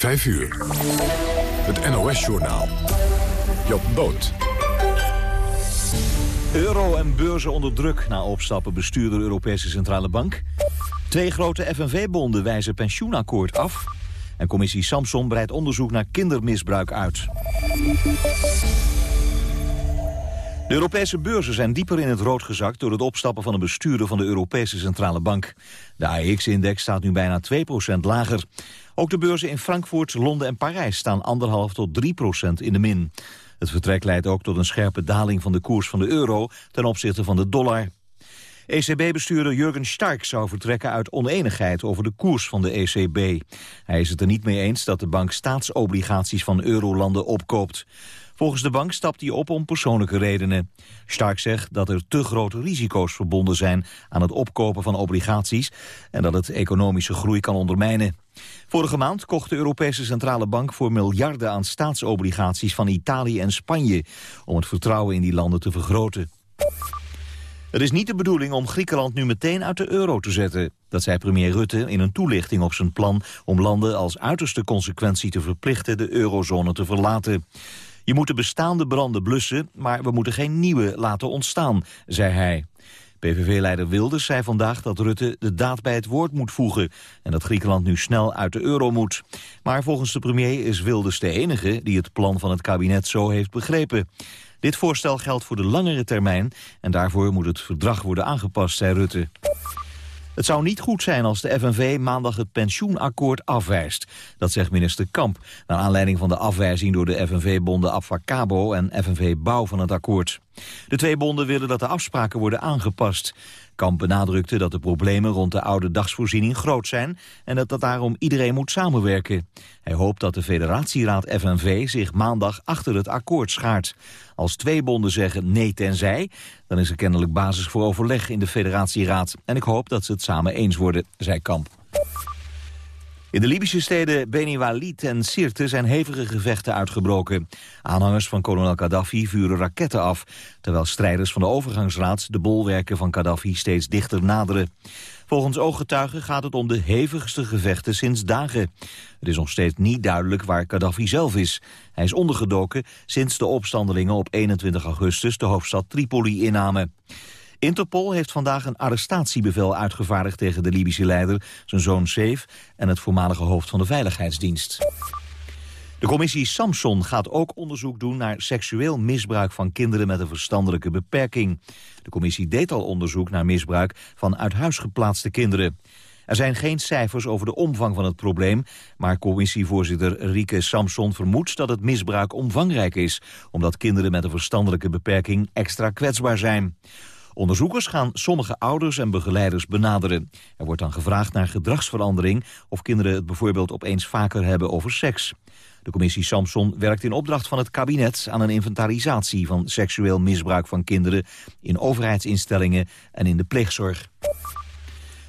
5 uur. Het NOS-journaal. Job Boot. Euro en beurzen onder druk na opstappen bestuurder Europese Centrale Bank. Twee grote FNV-bonden wijzen pensioenakkoord af. En commissie Samson breidt onderzoek naar kindermisbruik uit. De Europese beurzen zijn dieper in het rood gezakt... door het opstappen van een bestuurder van de Europese Centrale Bank. De AEX-index staat nu bijna 2% lager. Ook de beurzen in Frankfurt, Londen en Parijs staan 1,5 tot 3% in de min. Het vertrek leidt ook tot een scherpe daling van de koers van de euro... ten opzichte van de dollar. ECB-bestuurder Jurgen Stark zou vertrekken uit oneenigheid over de koers van de ECB. Hij is het er niet mee eens dat de bank staatsobligaties van eurolanden opkoopt. Volgens de bank stapt hij op om persoonlijke redenen. Stark zegt dat er te grote risico's verbonden zijn aan het opkopen van obligaties en dat het economische groei kan ondermijnen. Vorige maand kocht de Europese Centrale Bank voor miljarden aan staatsobligaties van Italië en Spanje om het vertrouwen in die landen te vergroten. Het is niet de bedoeling om Griekenland nu meteen uit de euro te zetten. Dat zei premier Rutte in een toelichting op zijn plan om landen als uiterste consequentie te verplichten de eurozone te verlaten. Je moet de bestaande branden blussen, maar we moeten geen nieuwe laten ontstaan, zei hij. PVV-leider Wilders zei vandaag dat Rutte de daad bij het woord moet voegen... en dat Griekenland nu snel uit de euro moet. Maar volgens de premier is Wilders de enige die het plan van het kabinet zo heeft begrepen. Dit voorstel geldt voor de langere termijn... en daarvoor moet het verdrag worden aangepast, zei Rutte. Het zou niet goed zijn als de FNV maandag het pensioenakkoord afwijst. Dat zegt minister Kamp, naar aanleiding van de afwijzing door de FNV-bonden Afvakabo en FNV Bouw van het akkoord. De twee bonden willen dat de afspraken worden aangepast. Kamp benadrukte dat de problemen rond de oude dagsvoorziening groot zijn... en dat, dat daarom iedereen moet samenwerken. Hij hoopt dat de federatieraad FNV zich maandag achter het akkoord schaart. Als twee bonden zeggen nee tenzij, dan is er kennelijk basis voor overleg in de federatieraad. En ik hoop dat ze het samen eens worden, zei Kamp. In de Libische steden Beni Walid en Sirte zijn hevige gevechten uitgebroken. Aanhangers van kolonel Gaddafi vuren raketten af... terwijl strijders van de overgangsraad de bolwerken van Gaddafi steeds dichter naderen. Volgens ooggetuigen gaat het om de hevigste gevechten sinds dagen. Het is nog steeds niet duidelijk waar Gaddafi zelf is. Hij is ondergedoken sinds de opstandelingen op 21 augustus de hoofdstad Tripoli innamen. Interpol heeft vandaag een arrestatiebevel uitgevaardigd tegen de Libische leider, zijn zoon Saif en het voormalige hoofd van de Veiligheidsdienst. De commissie Samson gaat ook onderzoek doen naar seksueel misbruik van kinderen met een verstandelijke beperking. De commissie deed al onderzoek naar misbruik van uit huis geplaatste kinderen. Er zijn geen cijfers over de omvang van het probleem, maar commissievoorzitter Rieke Samson vermoedt dat het misbruik omvangrijk is, omdat kinderen met een verstandelijke beperking extra kwetsbaar zijn. Onderzoekers gaan sommige ouders en begeleiders benaderen. Er wordt dan gevraagd naar gedragsverandering... of kinderen het bijvoorbeeld opeens vaker hebben over seks. De commissie Samson werkt in opdracht van het kabinet... aan een inventarisatie van seksueel misbruik van kinderen... in overheidsinstellingen en in de pleegzorg.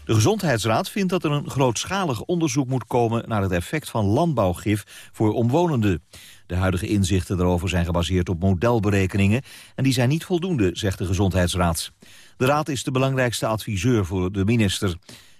De Gezondheidsraad vindt dat er een grootschalig onderzoek moet komen... naar het effect van landbouwgif voor omwonenden. De huidige inzichten daarover zijn gebaseerd op modelberekeningen... en die zijn niet voldoende, zegt de Gezondheidsraad. De raad is de belangrijkste adviseur voor de minister.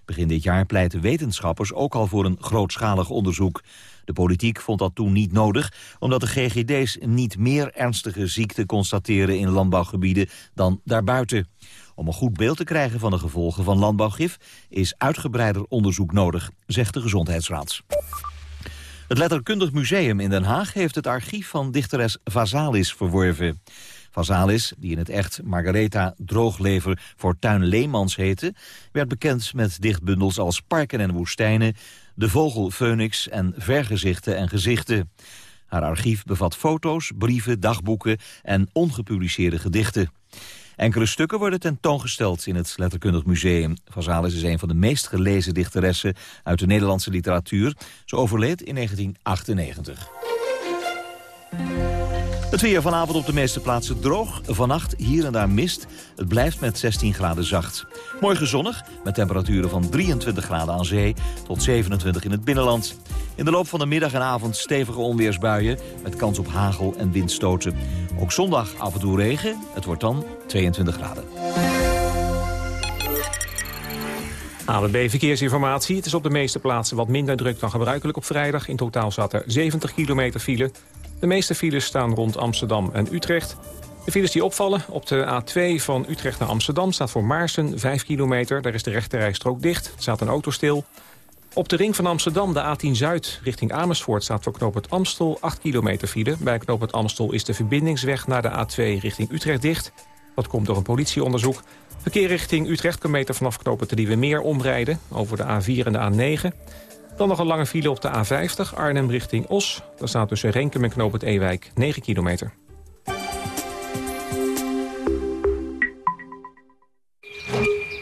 Begin dit jaar pleiten wetenschappers ook al voor een grootschalig onderzoek. De politiek vond dat toen niet nodig, omdat de GGD's niet meer ernstige ziekten constateren in landbouwgebieden dan daarbuiten. Om een goed beeld te krijgen van de gevolgen van landbouwgif is uitgebreider onderzoek nodig, zegt de Gezondheidsraad. Het Letterkundig Museum in Den Haag heeft het archief van dichteres Vazalis verworven. Vazalis, die in het echt Margaretha Drooglever Fortuin Leemans heette... werd bekend met dichtbundels als Parken en Woestijnen... De Vogel Phoenix en Vergezichten en Gezichten. Haar archief bevat foto's, brieven, dagboeken en ongepubliceerde gedichten. Enkele stukken worden tentoongesteld in het Letterkundig Museum. Vazalis is een van de meest gelezen dichteressen uit de Nederlandse literatuur. Ze overleed in 1998. Het weer vanavond op de meeste plaatsen droog. Vannacht hier en daar mist. Het blijft met 16 graden zacht. Morgen zonnig, met temperaturen van 23 graden aan zee... tot 27 in het binnenland. In de loop van de middag en avond stevige onweersbuien... met kans op hagel en windstoten. Ook zondag af en toe regen. Het wordt dan 22 graden. AWB Verkeersinformatie. Het is op de meeste plaatsen wat minder druk dan gebruikelijk op vrijdag. In totaal zat er 70 kilometer file. De meeste files staan rond Amsterdam en Utrecht. De files die opvallen op de A2 van Utrecht naar Amsterdam... staat voor Maarsen 5 kilometer. Daar is de rechterrijstrook dicht. Er staat een auto stil. Op de ring van Amsterdam, de A10 Zuid, richting Amersfoort... staat voor knooppunt Amstel 8 kilometer file. Bij knooppunt Amstel is de verbindingsweg naar de A2 richting Utrecht dicht. Dat komt door een politieonderzoek. Verkeer richting Utrecht kan meter vanaf knooppunt de Meer omrijden... over de A4 en de A9. Dan nog een lange file op de A50, Arnhem richting Os. Daar staat tussen Renkum en knooppunt Ewijk 9 kilometer.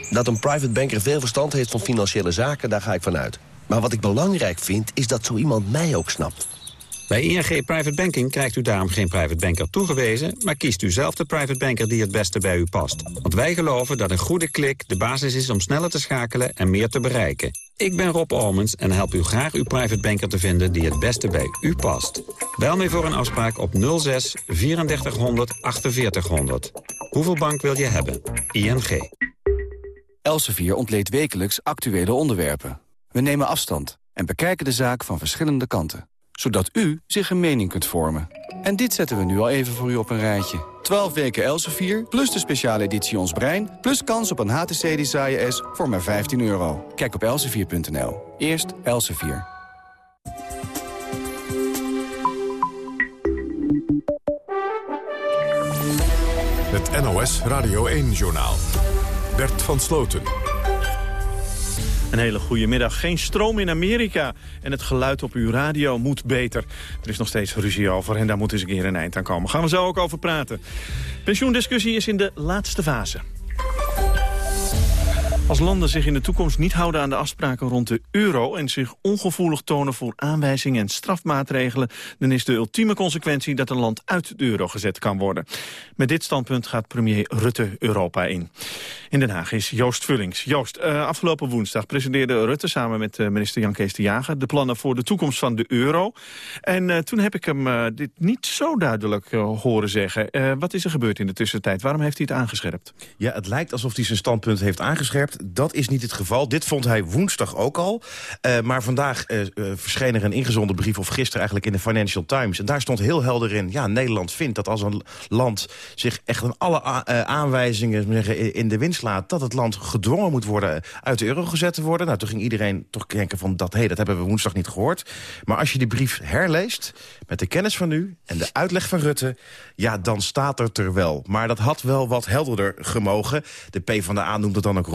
Dat een private banker veel verstand heeft van financiële zaken, daar ga ik vanuit. Maar wat ik belangrijk vind, is dat zo iemand mij ook snapt. Bij ING Private Banking krijgt u daarom geen private banker toegewezen... maar kiest u zelf de private banker die het beste bij u past. Want wij geloven dat een goede klik de basis is om sneller te schakelen en meer te bereiken. Ik ben Rob Almens en help u graag uw private banker te vinden die het beste bij u past. Bel mij voor een afspraak op 06 3400 4800. Hoeveel bank wil je hebben? ING. Elsevier ontleedt wekelijks actuele onderwerpen. We nemen afstand en bekijken de zaak van verschillende kanten. Zodat u zich een mening kunt vormen. En dit zetten we nu al even voor u op een rijtje. 12 weken Elsevier, plus de speciale editie Ons Brein... plus kans op een HTC Desire S voor maar 15 euro. Kijk op elsevier.nl. Eerst Elsevier. Het NOS Radio 1-journaal. Bert van Sloten. Een hele goede middag. Geen stroom in Amerika en het geluid op uw radio moet beter. Er is nog steeds ruzie over en daar moet eens een keer een eind aan komen. Gaan we zo ook over praten. Pensioendiscussie is in de laatste fase. Als landen zich in de toekomst niet houden aan de afspraken rond de euro... en zich ongevoelig tonen voor aanwijzingen en strafmaatregelen... dan is de ultieme consequentie dat een land uit de euro gezet kan worden. Met dit standpunt gaat premier Rutte Europa in. In Den Haag is Joost Vullings. Joost, uh, afgelopen woensdag presenteerde Rutte samen met uh, minister Jan Kees de Jager... de plannen voor de toekomst van de euro. En uh, toen heb ik hem dit niet zo duidelijk horen zeggen. wat is er gebeurd in de tussentijd? Waarom heeft hij het aangescherpt? Ja, het lijkt alsof hij zijn standpunt heeft aangescherpt. Dat is niet het geval. Dit vond hij woensdag ook al. maar vandaag verscheen er een ingezonden brief... of gisteren eigenlijk in de Financial Times. En daar stond heel helder in... ja, Nederland vindt dat als een land zich echt aan alle aanwijzingen zeggen, in de winst slaat... dat het land gedwongen moet worden uit de euro gezet te worden. Nou, toen ging iedereen toch denken van dat, hey, dat hebben we woensdag niet gehoord. Maar als je die brief herleest, met de kennis van nu en de uitleg van Rutte... ja, dan staat het er wel. Maar dat had wel wat helderder gemogen. De PvdA noemt het dan ook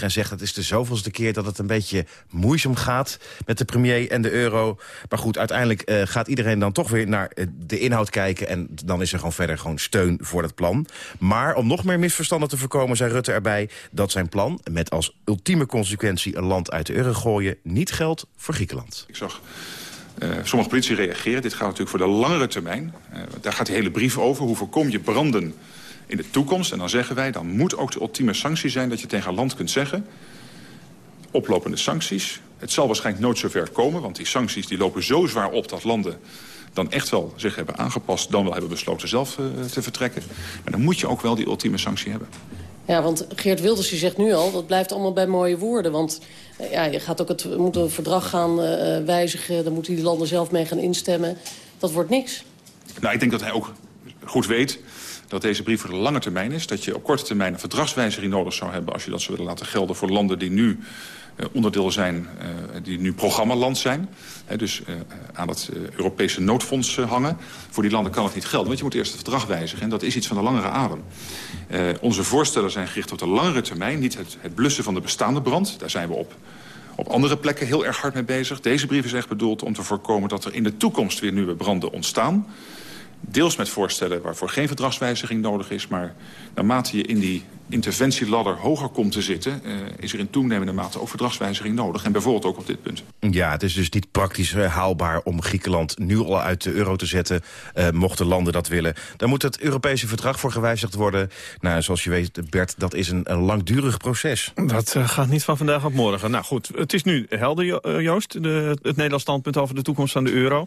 en zegt... het is de zoveelste keer dat het een beetje moeizaam gaat... met de premier en de euro. Maar goed, uiteindelijk uh, gaat iedereen dan toch weer naar uh, de inhoud kijken... en dan is er gewoon verder gewoon steun voor het plan. Maar om nog meer misverstanden te voorkomen, zei Rutte erbij dat zijn plan, met als ultieme consequentie een land uit de euro gooien, niet geldt voor Griekenland. Ik zag uh, sommige politici reageren. Dit gaat natuurlijk voor de langere termijn. Daar gaat die hele brief over. Hoe voorkom je branden in de toekomst? En dan zeggen wij, dan moet ook de ultieme sanctie zijn... dat je tegen een land kunt zeggen... oplopende sancties. Het zal waarschijnlijk nooit zover komen... want die sancties die lopen zo zwaar op dat landen dan echt wel zich hebben aangepast... dan wel hebben besloten zelf uh, te vertrekken. Maar dan moet je ook wel die ultieme sanctie hebben. Ja, want Geert Wilders die zegt nu al, dat blijft allemaal bij mooie woorden. Want uh, ja, je gaat ook het, moet een verdrag gaan uh, wijzigen. Dan moeten die landen zelf mee gaan instemmen. Dat wordt niks. Nou, ik denk dat hij ook goed weet dat deze brief voor de lange termijn is. Dat je op korte termijn een verdragswijziging nodig zou hebben... als je dat zou willen laten gelden voor landen die nu uh, onderdeel zijn... Uh, die nu programmaland zijn. Dus uh, aan het Europese noodfonds hangen. Voor die landen kan het niet gelden, want je moet eerst het verdrag wijzigen. En dat is iets van de langere adem. onze voorstellen zijn gericht op de langere termijn. Niet het, het blussen van de bestaande brand. Daar zijn we op op andere plekken heel erg hard mee bezig. Deze brief is echt bedoeld om te voorkomen dat er in de toekomst weer nieuwe branden ontstaan. Deels met voorstellen waarvoor geen verdragswijziging nodig is... maar naarmate je in die interventieladder hoger komt te zitten... Uh, is er in toenemende mate ook verdragswijziging nodig. En bijvoorbeeld ook op dit punt. Ja, het is dus niet praktisch uh, haalbaar om Griekenland nu al uit de euro te zetten... Uh, mochten landen dat willen. Daar moet het Europese verdrag voor gewijzigd worden. Nou, zoals je weet, Bert, dat is een, een langdurig proces. Dat gaat niet van vandaag op morgen. Nou goed, het is nu helder, Joost, de, het Nederlands standpunt over de toekomst van de euro.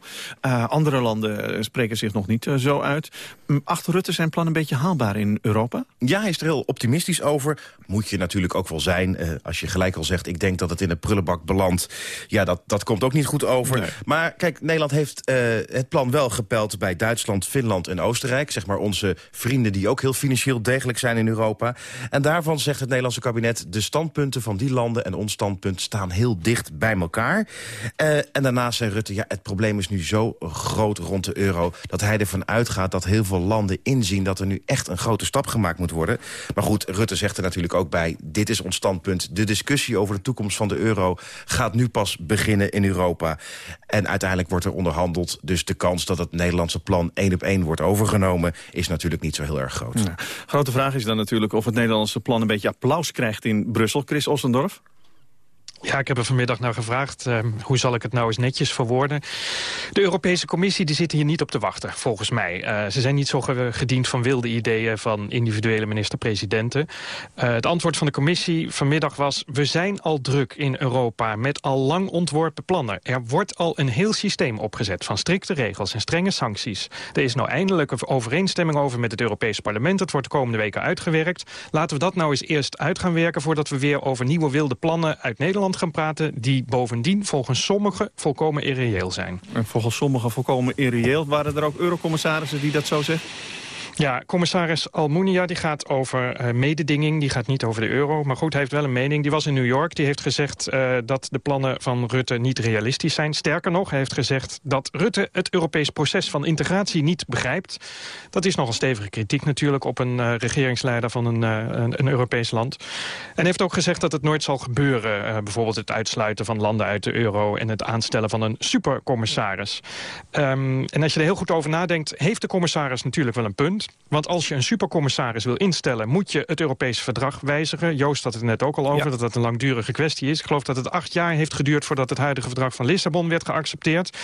andere landen spreken zich nog niet zo uit. Achter Rutte zijn plan een beetje haalbaar in Europa? Ja, hij is er heel optimistisch optimistisch over. Moet je natuurlijk ook wel zijn. Uh, als je gelijk al zegt, ik denk dat het in de prullenbak belandt. Ja, dat, dat komt ook niet goed over. Maar kijk, Nederland heeft uh, het plan wel gepeld bij Duitsland, Finland en Oostenrijk. Zeg maar onze vrienden die ook heel financieel degelijk zijn in Europa. En daarvan zegt het Nederlandse kabinet... de standpunten van die landen en ons standpunt staan heel dicht bij elkaar. Uh, en daarnaast zei Rutte, ja, het probleem is nu zo groot rond de euro... dat hij ervan uitgaat dat heel veel landen inzien... dat er nu echt een grote stap gemaakt moet worden. Maar goed, Rutte zegt er natuurlijk ook bij... dit is ons standpunt. De discussie over de toekomst van de euro gaat nu pas beginnen in Europa. En uiteindelijk wordt er onderhandeld. Dus de kans dat het Nederlandse plan één op één wordt overgenomen... is natuurlijk niet zo heel erg groot. Grote vraag is dan natuurlijk of het Nederlandse plan... een beetje applaus krijgt in Brussel. Chris Ossendorf? Ja, ik heb er vanmiddag naar gevraagd. Uh, hoe zal ik het nou eens netjes verwoorden? De Europese Commissie die zit hier niet op te wachten, volgens mij. Uh, ze zijn niet zo gediend van wilde ideeën van individuele minister-presidenten. Uh, het antwoord van de Commissie vanmiddag was... we zijn al druk in Europa met al lang ontworpen plannen. Er wordt al een heel systeem opgezet van strikte regels en strenge sancties. Er is nou eindelijk een overeenstemming over met het Europese parlement. Het wordt de komende weken uitgewerkt. Laten we dat nou eens eerst uit gaan werken... voordat we weer over nieuwe wilde plannen uit Nederland gaan praten... die bovendien volgens sommigen volkomen irreëel zijn. En volgens sommigen volkomen irreëel. Waren er ook eurocommissarissen die dat zo zeggen? Ja, commissaris Almunia die gaat over uh, mededinging. Die gaat niet over de euro. Maar goed, hij heeft wel een mening. Die was in New York. Die heeft gezegd uh, dat de plannen van Rutte niet realistisch zijn. Sterker nog, hij heeft gezegd dat Rutte het Europees proces van integratie niet begrijpt. Dat is nogal stevige kritiek natuurlijk op een uh, regeringsleider van een, een, Europees land. En heeft ook gezegd dat het nooit zal gebeuren. bijvoorbeeld het uitsluiten van landen uit de euro... en het aanstellen van een supercommissaris. Um, en als je er heel goed over nadenkt... heeft de commissaris natuurlijk wel een punt. Want als je een supercommissaris wil instellen... moet je het Europese verdrag wijzigen. Joost had het net ook al over, dat dat een langdurige kwestie is. Ik geloof dat het acht jaar heeft geduurd... voordat het huidige verdrag van Lissabon werd geaccepteerd.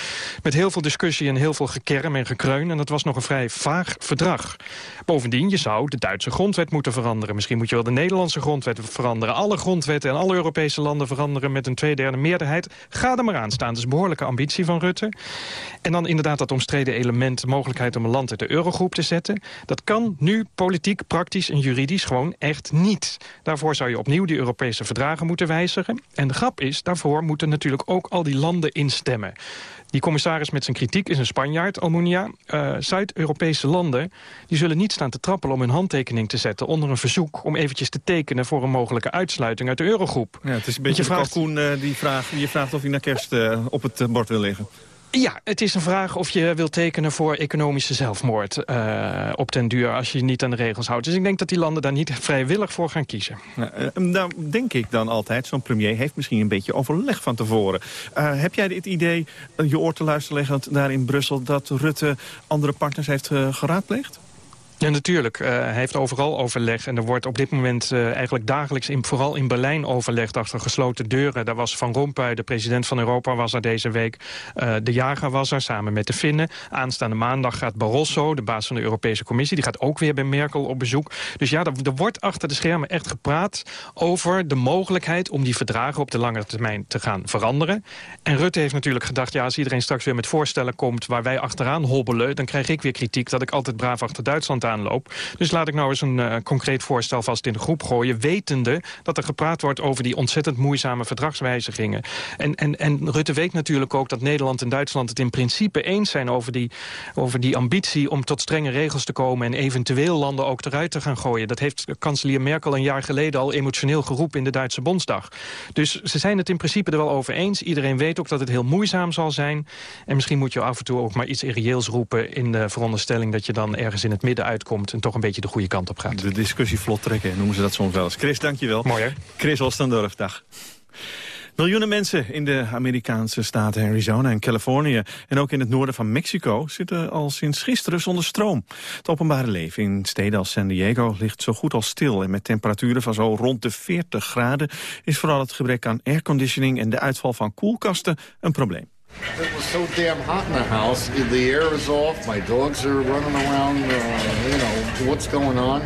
Met heel veel discussie en heel veel gekerm en gekreun. En dat was nog een vrij vaag verdrag. Bovendien, je zou de Duitse grondwet moeten veranderen. Misschien moet je wel de Nederlandse grondwet veranderen. Alle grondwetten en alle Europese landen veranderen... met een tweederde meerderheid. Ga er maar aan staan. Dat is een behoorlijke ambitie van Rutte. En dan inderdaad dat omstreden element... de mogelijkheid om een land uit de eurogroep te zetten. Dat kan nu politiek, praktisch en juridisch gewoon echt niet. Daarvoor zou je opnieuw die Europese verdragen moeten wijzigen. En de grap is, daarvoor moeten natuurlijk ook al die landen instemmen. Die commissaris met zijn kritiek is een Spanjaard, Almunia. Uh, Zuid-Europese landen die zullen niet staan te trappelen om hun handtekening te zetten... onder een verzoek om eventjes te tekenen voor een mogelijke uitsluiting uit de eurogroep. Ja, het is een beetje vraagt... Kalkoen uh, die, vraagt, die je vraagt of hij naar kerst uh, op het bord wil liggen. Ja, het is een vraag of je wilt tekenen voor economische zelfmoord uh, op den duur als je niet aan de regels houdt. Dus ik denk dat die landen daar niet vrijwillig voor gaan kiezen. Nou, nou denk ik dan altijd, zo'n premier heeft misschien een beetje overleg van tevoren. Heb jij het idee, je oor te luisteren leggend daar in Brussel, dat Rutte andere partners heeft geraadpleegd? Ja, natuurlijk. Uh, hij heeft overal overleg. En er wordt op dit moment uh, eigenlijk dagelijks, in, vooral in Berlijn, overlegd achter gesloten deuren. Daar was Van Rompuy, de president van Europa, was er deze week. Uh, de jager was er, samen met de Finnen. Aanstaande maandag gaat Barroso, de baas van de Europese Commissie... die gaat ook weer bij Merkel op bezoek. Dus ja, er, er wordt achter de schermen echt gepraat over de mogelijkheid... om die verdragen op de lange termijn te gaan veranderen. En Rutte heeft natuurlijk gedacht... ja, als iedereen straks weer met voorstellen komt waar wij achteraan hobbelen... dan krijg ik weer kritiek dat ik altijd braaf achter Duitsland aan Dus laat ik nou eens een uh, concreet voorstel vast in de groep gooien... wetende dat er gepraat wordt over die ontzettend moeizame verdragswijzigingen. En, en, en Rutte weet natuurlijk ook dat Nederland en Duitsland het in principe eens zijn... over die, over die ambitie om tot strenge regels te komen... en eventueel landen ook eruit te gaan gooien. Dat heeft kanselier Merkel een jaar geleden al emotioneel geroepen in de Duitse Bondsdag. Dus ze zijn het in principe er wel over eens. Iedereen weet ook dat het heel moeizaam zal zijn. En misschien moet je af en toe ook maar iets irreëels roepen... in de veronderstelling dat je dan ergens in het midden uit komt... en toch een beetje de goede kant op gaat. De discussie vlot trekken, noemen ze dat soms wel eens. Chris, dankjewel. Mooi, hè? Chris Ostendorf, dag. Miljoenen mensen in de Amerikaanse staten Arizona en Californië... en ook in het noorden van Mexico zitten al sinds gisteren zonder stroom. Het openbare leven in steden als San Diego ligt zo goed als stil... en met temperaturen van zo rond de 40 graden... is vooral het gebrek aan airconditioning en de uitval van koelkasten een probleem. It was so damn hot in the house. The air is off. My dogs are running around. Uh, you know, what's going on?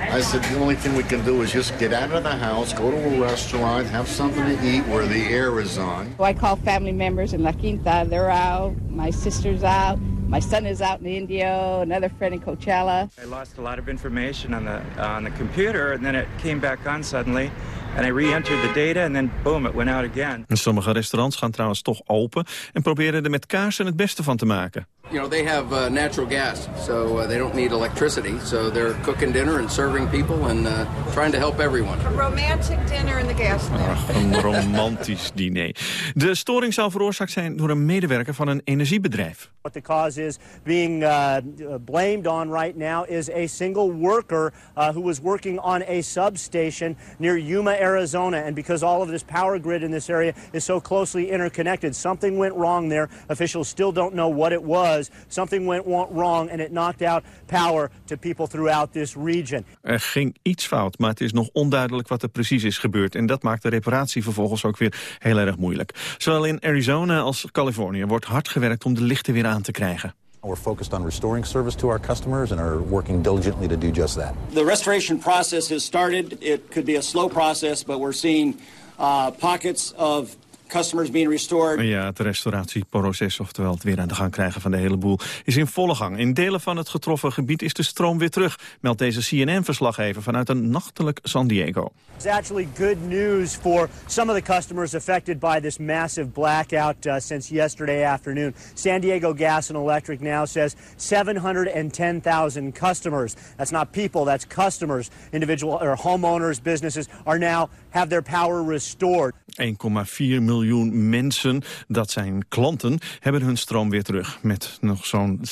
I said, the only thing we can do is just get out of the house, go to a restaurant, have something to eat where the air is on. I call family members in La Quinta. They're out. My sister's out. My son is out in India. Another friend in Coachella. I lost a lot of information on the on the computer, and then it came back on suddenly. And I re-entered the data and then boom, it went out again. Sommige restaurants gaan trouwens toch open en proberen er met kaarsen het beste van te maken. You know, they have uh, natural gas, so uh, they don't need electricity. So they're cooking dinner and serving people and uh, trying to help everyone. A romantic dinner in the gas Ach, een romantisch diner. De storing zou veroorzaakt zijn door een medewerker van een energiebedrijf. What the cause is being uh, blamed on right now is a single worker uh, who was working on a substation near Yuma, Arizona. And because all of this power grid in this area is so closely interconnected, something went wrong there. Officials still don't know what it was. Something went wrong and it knocked out power to people throughout this region. Er ging iets fout, maar het is nog onduidelijk wat er precies is gebeurd. En dat maakt de reparatie vervolgens ook weer heel erg moeilijk. Zowel in Arizona als Californië wordt hard gewerkt om de lichten weer aan te krijgen. We're focused on restoring service to our customers and are working diligently to do just that. The restoration process has started. It could be a slow process, but we're seeing uh, pockets of customers being restored. Ja, het restauratieproces, oftewel het weer aan de gang krijgen van de hele boel, is in volle gang. In delen van het getroffen gebied is de stroom weer terug, meldt deze CNN-verslaggever vanuit een nachtelijk San Diego. It's actually good news for some of the customers affected by this massive blackout uh, since yesterday afternoon. San Diego Gas and Electric now says 710,000 customers. That's not people, that's customers. Individual or homeowners, businesses are now have their power restored. 1,4 miljoen mensen, dat zijn klanten, hebben hun stroom weer terug. Met nog zo'n 3,6,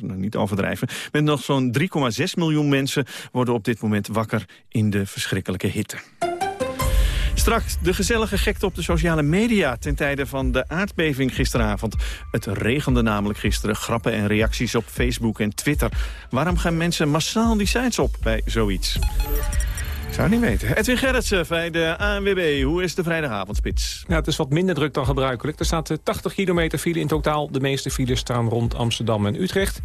nou, niet overdrijven, met nog zo'n 3,6 miljoen mensen worden op dit moment wakker in de verschrikkelijke hitte. Straks de gezellige gekte op de sociale media ten tijde van de aardbeving gisteravond. Het regende namelijk gisteren grappen en reacties op Facebook en Twitter. Waarom gaan mensen massaal die sites op bij zoiets? Zou niet weten. Edwin Gerritsen bij de ANWB. Hoe is de vrijdagavondspits? Ja, het is wat minder druk dan gebruikelijk. Er staat 80 kilometer file in totaal. De meeste files staan rond Amsterdam en Utrecht.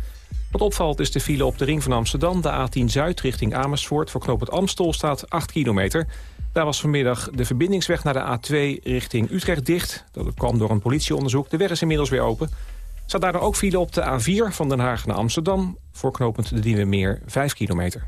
Wat opvalt is de file op de ring van Amsterdam. De A10 Zuid richting Amersfoort. Voor knoop het Amstel staat 8 kilometer. Daar was vanmiddag de verbindingsweg naar de A2 richting Utrecht dicht. Dat kwam door een politieonderzoek. De weg is inmiddels weer open. Staat daar ook file op de A4 van Den Haag naar Amsterdam. Voorknopend de Diemen Meer 5 kilometer.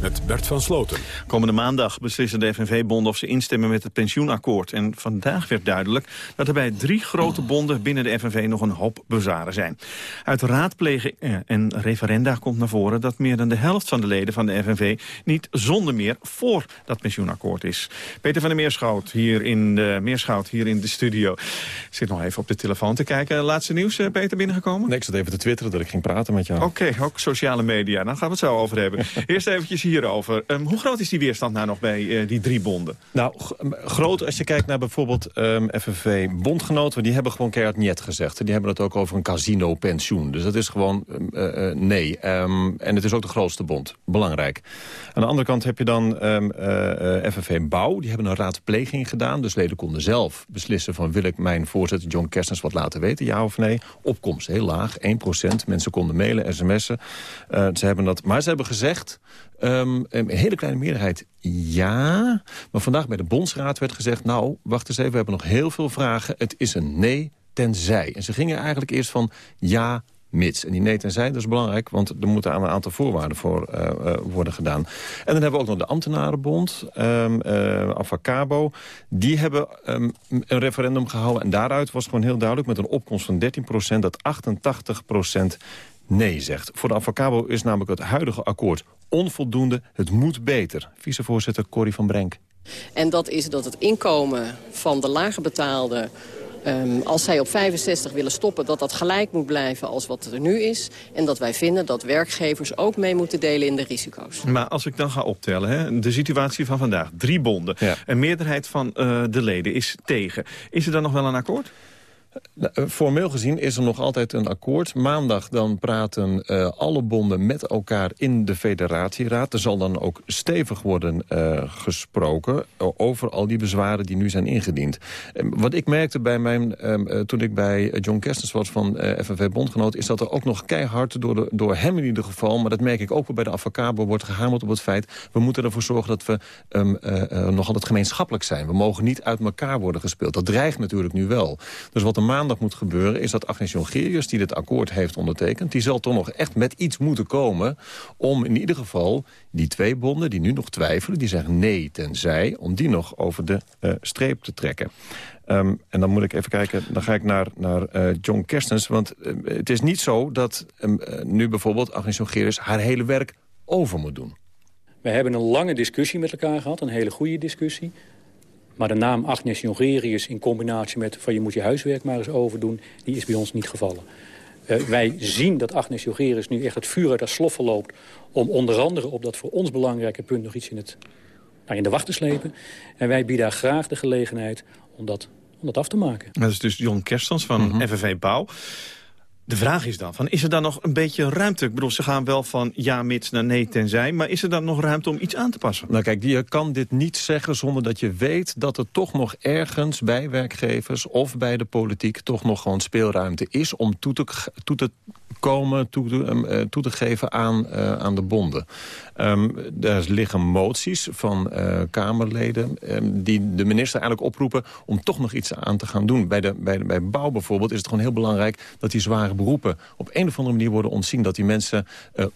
met Bert van Sloten. Komende maandag beslissen de FNV-bonden of ze instemmen met het pensioenakkoord. En vandaag werd duidelijk dat er bij drie grote bonden binnen de FNV nog een hoop bezaren zijn. Uit raadplegingen en referenda komt naar voren dat meer dan de helft van de leden van de FNV niet zonder meer voor dat pensioenakkoord is. Peter van der Meerschout hier in de, Meerschout, hier in de studio. Zit nog even op de telefoon te kijken. Laatste nieuws, eh, Peter, binnengekomen? Nee, ik zat even te twitteren dat ik ging praten met jou. Oké, ook sociale media. Daar gaan we het zo over hebben. Eerst eventjes hierover. Um, hoe groot is die weerstand nou nog bij uh, die drie bonden? Nou, groot als je kijkt naar bijvoorbeeld um, FNV-bondgenoten. Die hebben gewoon keihard niet gezegd. Die hebben het ook over een casino-pensioen. Dus dat is gewoon uh, uh, nee. Um, en het is ook de grootste bond. Belangrijk. Aan de andere kant heb je dan FNV Bouw. Die hebben een raadpleging gedaan. Dus leden konden zelf beslissen van... wil ik mijn voorzitter John Kerstens wat laten weten, ja of nee? Opkomst heel laag, 1%. Mensen konden mailen, sms'en. ze hebben dat, maar ze hebben gezegd... Um, een hele kleine meerderheid ja. Maar vandaag bij de Bondsraad werd gezegd... nou, wacht eens even, we hebben nog heel veel vragen. Het is een nee tenzij. En ze gingen eigenlijk eerst van ja mits. En die nee tenzij, dat is belangrijk, want er moeten een aantal voorwaarden voor uh, uh, worden gedaan. En dan hebben we ook nog de ambtenarenbond, um, uh, Avacabo. Die hebben um, een referendum gehouden en daaruit was gewoon heel duidelijk... met een opkomst van 13% dat 88% nee zegt. Voor de Avacabo is namelijk het huidige akkoord onvoldoende. Het moet beter. Vicevoorzitter Corrie van Brenk. En dat is dat het inkomen van de lager betaalde... Um, als zij op 65 willen stoppen, dat dat gelijk moet blijven als wat er nu is. En dat wij vinden dat werkgevers ook mee moeten delen in de risico's. Maar als ik dan ga optellen, hè, de situatie van vandaag. Drie bonden. Ja. Een meerderheid van uh, de leden is tegen. Is er dan nog wel een akkoord? Nou, eh, formeel gezien is er nog altijd een akkoord. Maandag dan praten uh, alle bonden met elkaar in de federatieraad. Er zal dan ook stevig worden uh, gesproken over al die bezwaren die nu zijn ingediend. wat ik merkte bij mijn, toen ik bij John Kerstens was van FNV Bondgenoot... is dat er ook nog keihard door, de, door hem in ieder geval... maar dat merk ik ook wel bij de Avocabo wordt gehamerd op het feit... we moeten ervoor zorgen dat we nog altijd gemeenschappelijk zijn. We mogen niet uit elkaar worden gespeeld. Dat dreigt natuurlijk nu wel. Dus wat maandag moet gebeuren... is dat Agnes Jongerius, die dit akkoord heeft ondertekend... die zal toch nog echt met iets moeten komen... om in ieder geval die twee bonden die nu nog twijfelen... die zeggen nee tenzij, om die nog over de uh, streep te trekken. Um, en dan moet ik even kijken, dan ga ik naar, naar uh, John Kerstens. Want uh, het is niet zo dat um, nu bijvoorbeeld Agnes Jongerius... haar hele werk over moet doen. We hebben een lange discussie met elkaar gehad, een hele goede discussie. Maar de naam Agnes Jongerius in combinatie met... van je moet je huiswerk maar eens overdoen, die is bij ons niet gevallen. Uh, wij zien dat Agnes Jongerius nu echt het vuur uit haar sloffen loopt... om onder andere op dat voor ons belangrijke punt nog iets in, het, nou, in de wacht te slepen. En wij bieden daar graag de gelegenheid om dat, om dat af te maken. Dat is dus Jon Kerstens van mm -hmm. FNV Bouw. De vraag is dan, van, is er dan nog een beetje ruimte? Ik bedoel, ze gaan wel van ja, mits naar nee, tenzij. Maar is er dan nog ruimte om iets aan te passen? Nou kijk, je kan dit niet zeggen zonder dat je weet... dat er toch nog ergens bij werkgevers of bij de politiek... toch nog gewoon speelruimte is om toe te, toe te komen, toe, uh, toe te geven aan, uh, aan de bonden. Um, er liggen moties van uh, Kamerleden um, die de minister eigenlijk oproepen... om toch nog iets aan te gaan doen. Bij, de, bij, bij bouw bijvoorbeeld is het gewoon heel belangrijk... dat die zware beroepen op een of andere manier worden ontzien. Dat die mensen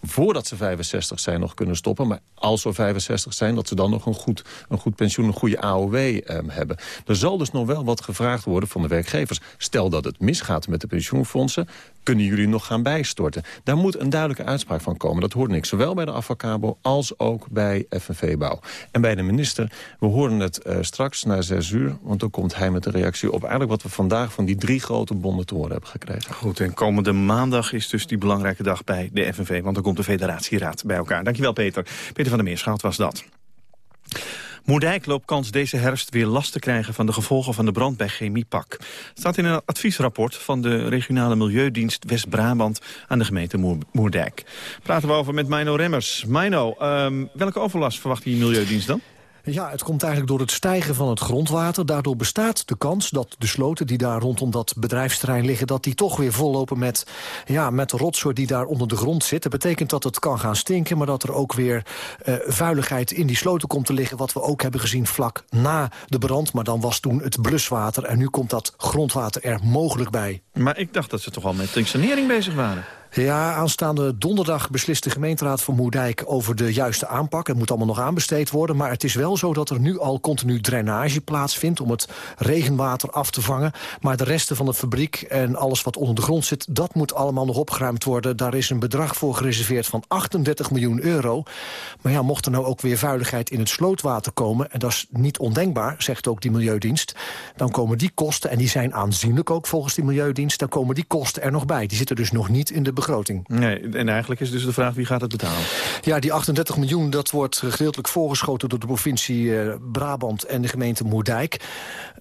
voordat ze 65 zijn nog kunnen stoppen. Maar als ze 65 zijn, dat ze dan nog een goed, een goed pensioen, een goede AOW hebben. Er zal dus nog wel wat gevraagd worden van de werkgevers. Stel dat het misgaat met de pensioenfondsen, kunnen jullie nog gaan bijstorten? Daar moet een duidelijke uitspraak van komen. Dat hoort niks, zowel bij de Avocabo als ook bij FNV Bouw. En bij de minister, we horen het uh, straks na zes uur... want dan komt hij met de reactie op eigenlijk wat we vandaag... van die drie grote bonden te horen hebben gekregen. Goed, en komende maandag is dus die belangrijke dag bij de FNV... want dan komt de federatieraad bij elkaar. Dankjewel, Peter. Peter van der Meerschout was dat. Moerdijk loopt kans deze herfst weer last te krijgen van de gevolgen van de brand bij Chemiepak. staat in een adviesrapport van de regionale milieudienst West-Brabant aan de gemeente Moerdijk. Praten we over met Mino Remmers. Mino, um, welke overlast verwacht die milieudienst dan? Ja, het komt eigenlijk door het stijgen van het grondwater. Daardoor bestaat de kans dat de sloten die daar rondom dat bedrijfsterrein liggen... dat die toch weer vollopen met, ja, met rotzooi die daar onder de grond zit. Dat betekent dat het kan gaan stinken, maar dat er ook weer uh, vuiligheid in die sloten komt te liggen. Wat we ook hebben gezien vlak na de brand. Maar dan was toen het bluswater en nu komt dat grondwater er mogelijk bij. Maar ik dacht dat ze toch al met sanering bezig waren. Ja, aanstaande donderdag beslist de gemeenteraad van Moerdijk over de juiste aanpak. Het moet allemaal nog aanbesteed worden. Maar het is wel zo dat er nu al continu drainage plaatsvindt... om het regenwater af te vangen. Maar de resten van de fabriek en alles wat onder de grond zit... dat moet allemaal nog opgeruimd worden. Daar is een bedrag voor gereserveerd van 38 miljoen euro. Maar ja, mocht er nou ook weer vuiligheid in het slootwater komen... en dat is niet ondenkbaar, zegt ook die Milieudienst... dan komen die kosten, en die zijn aanzienlijk ook volgens die Milieudienst... dan komen die kosten er nog bij. Die zitten dus nog niet in de begroting. Nee, en eigenlijk is dus de vraag wie gaat het betalen? Ja, die 38 miljoen dat wordt gedeeltelijk voorgeschoten door de provincie eh, Brabant en de gemeente Moerdijk.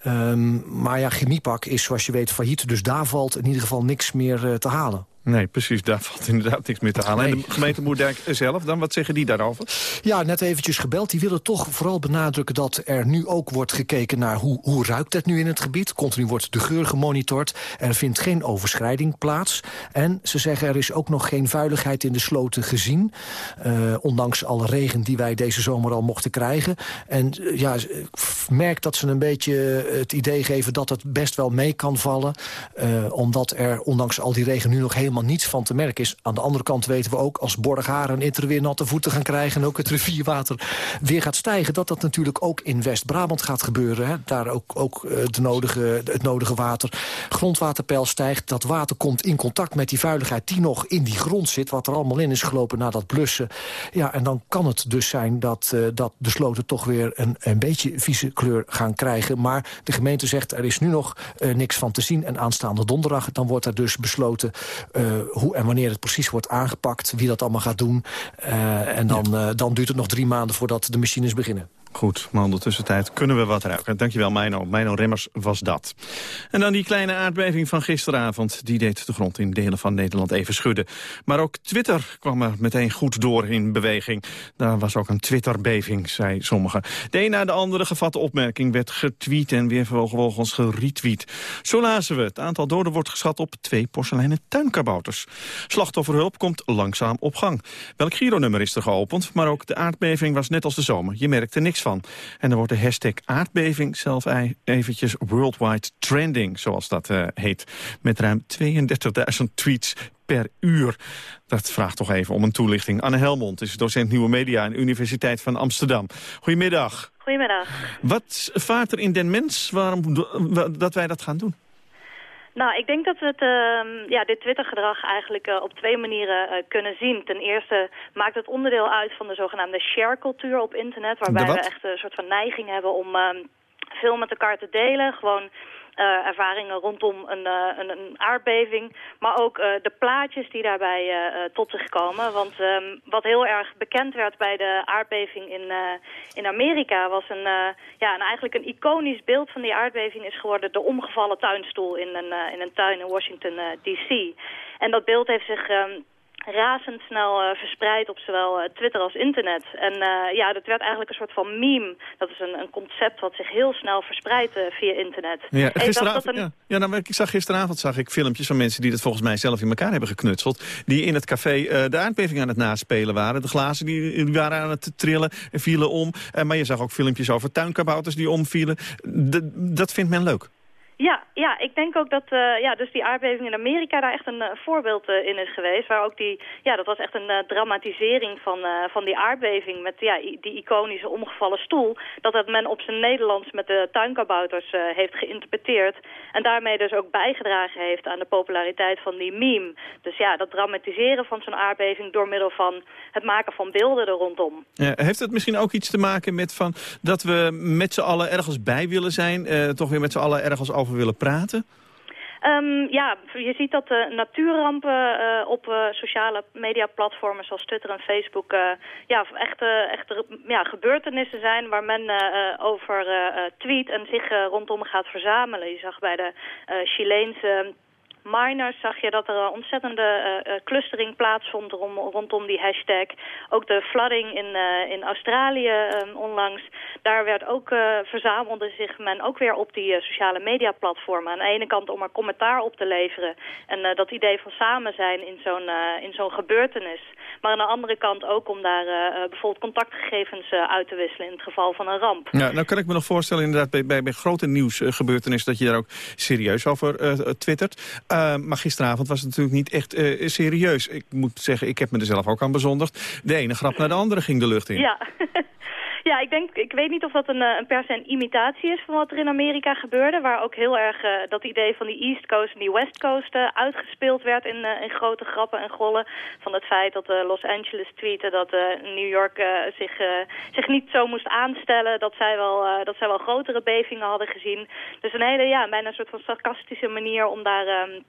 Um, maar ja, Chemiepak is zoals je weet failliet, dus daar valt in ieder geval niks meer uh, te halen. Nee, precies. Daar valt inderdaad niks meer te halen. En de gemeente Moerdijk zelf, dan wat zeggen die daarover? Ja, net eventjes gebeld. Die willen toch vooral benadrukken dat er nu ook wordt gekeken naar hoe, hoe ruikt het nu in het gebied. Continu wordt de geur gemonitord. Er vindt geen overschrijding plaats. En ze zeggen er is ook nog geen vuiligheid in de sloten gezien. Uh, ondanks alle regen die wij deze zomer al mochten krijgen. En uh, ja, ik merk dat ze een beetje het idee geven dat het best wel mee kan vallen. Uh, omdat er ondanks al die regen nu nog helemaal niets van te merken is. Aan de andere kant weten we ook, als Borghaar en Itter weer natte voeten gaan krijgen... en ook het rivierwater weer gaat stijgen... dat dat natuurlijk ook in West-Brabant gaat gebeuren. Hè. Daar ook, ook eh, nodige, het nodige water. Grondwaterpeil stijgt, dat water komt in contact met die vuiligheid... die nog in die grond zit, wat er allemaal in is gelopen na dat blussen. Ja, en dan kan het dus zijn dat, uh, dat de sloten toch weer een, een beetje vieze kleur gaan krijgen. Maar de gemeente zegt, er is nu nog uh, niks van te zien. En aanstaande donderdag, dan wordt er dus besloten... hoe en wanneer het precies wordt aangepakt, wie dat allemaal gaat doen. Uh, en dan, uh, dan duurt het nog drie maanden voordat de machines beginnen. Goed, maar ondertussen tijd kunnen we wat ruiken. Dankjewel, Meino. Meino Remmers was dat. En dan die kleine aardbeving van gisteravond. Die deed de grond in delen van Nederland even schudden. Maar ook Twitter kwam er meteen goed door in beweging. Daar was ook een Twitterbeving, zei sommigen. De een na de andere gevatte opmerking werd getweet... en weer vervolgens geretweet. Zo lazen we. Het aantal doden wordt geschat op twee porseleinen tuinkabouters. Slachtofferhulp komt langzaam op gang. Welk Giro-nummer is er geopend? Maar ook de aardbeving was net als de zomer. Je merkte niks van. En dan wordt de hashtag aardbeving zelf eventjes worldwide trending, zoals dat uh, heet. Met ruim 32.000 tweets per uur. Dat vraagt toch even om een toelichting. Anne Helmond is docent Nieuwe Media aan de Universiteit van Amsterdam. Goedemiddag. Goedemiddag. Wat vaart er in den mens waarom dat wij dat gaan doen? Nou, ik denk dat we het, uh, ja, dit Twitter-gedrag eigenlijk uh, op twee manieren uh, kunnen zien. Ten eerste maakt het onderdeel uit van de zogenaamde share-cultuur op internet... waarbij we echt een soort van neiging hebben om ehm, veel met elkaar te delen. Gewoon uh, ervaringen rondom een, uh, een, een, aardbeving. Maar ook uh, de plaatjes die daarbij tot zich komen. Want um, wat heel erg bekend werd bij de aardbeving in, in Amerika... was een, ja, een, eigenlijk een iconisch beeld van die aardbeving is geworden... de omgevallen tuinstoel in een, in een tuin in Washington D.C. En dat beeld heeft zich... Um, razendsnel uh, verspreid op zowel uh, Twitter als internet. En uh, ja, dat werd eigenlijk een soort van meme. Dat is een, een concept wat zich heel snel verspreidt via internet. Ja, gisteravond, een... ja. ja nou, ik zag gisteravond zag ik filmpjes van mensen die dat volgens mij zelf in elkaar hebben geknutseld. Die in het café de aardbeving aan het naspelen waren. De glazen die, die waren aan het trillen en vielen om. maar je zag ook filmpjes over tuinkabouters die omvielen. D dat vindt men leuk. Ja, ja, ik denk ook dat uh, ja, dus die aardbeving in Amerika daar echt een uh, voorbeeld uh, in is geweest. Waar ook die, ja, dat was echt een dramatisering van, van die aardbeving met ja, die iconische omgevallen stoel. Dat het men op zijn Nederlands met de tuinkabouters heeft geïnterpreteerd. En daarmee dus ook bijgedragen heeft aan de populariteit van die meme. Dus ja, dat dramatiseren van zo'n aardbeving door middel van het maken van beelden er rondom. Ja, heeft het misschien ook iets te maken met van dat we met z'n allen ergens bij willen zijn? toch weer met z'n allen ergens over over willen praten? Um, ja, je ziet dat de natuurrampen uh, op uh, sociale mediaplatformen zoals Twitter en Facebook uh, ja, echt, echt ja, gebeurtenissen zijn waar men over tweet en zich rondom gaat verzamelen. Je zag bij de Chileense miners zag je dat er een ontzettende uh, clustering plaatsvond rondom die hashtag. Ook de flooding in, uh, in Australië um, onlangs. Daar werd ook, uh, verzamelde zich men ook weer op die sociale media platformen. Aan de ene kant om er commentaar op te leveren. En dat idee van samen zijn in zo'n in zo'n gebeurtenis. Maar aan de andere kant ook om daar bijvoorbeeld contactgegevens uit te wisselen in het geval van een ramp. Ja, nou kan ik me nog voorstellen inderdaad bij, bij, bij grote nieuwsgebeurtenissen dat je daar ook serieus over twittert. Uh, maar gisteravond was het natuurlijk niet echt uh, serieus. Ik moet zeggen, ik heb me er zelf ook aan bezondigd. De ene grap naar de andere ging de lucht in. Ja. Ja, ik denk, ik weet niet of dat een, eh, een per se een imitatie is van wat er in Amerika gebeurde. Waar ook heel erg uh, dat idee van die East Coast en die West Coast uh, uitgespeeld werd in, in grote grappen en gollen. Van het feit dat Los Angeles tweette dat New York zich, zich niet zo moest aanstellen. Dat zij, wel, dat zij wel grotere bevingen hadden gezien. Dus een hele, ja, bijna een soort van sarcastische manier om daar... Um,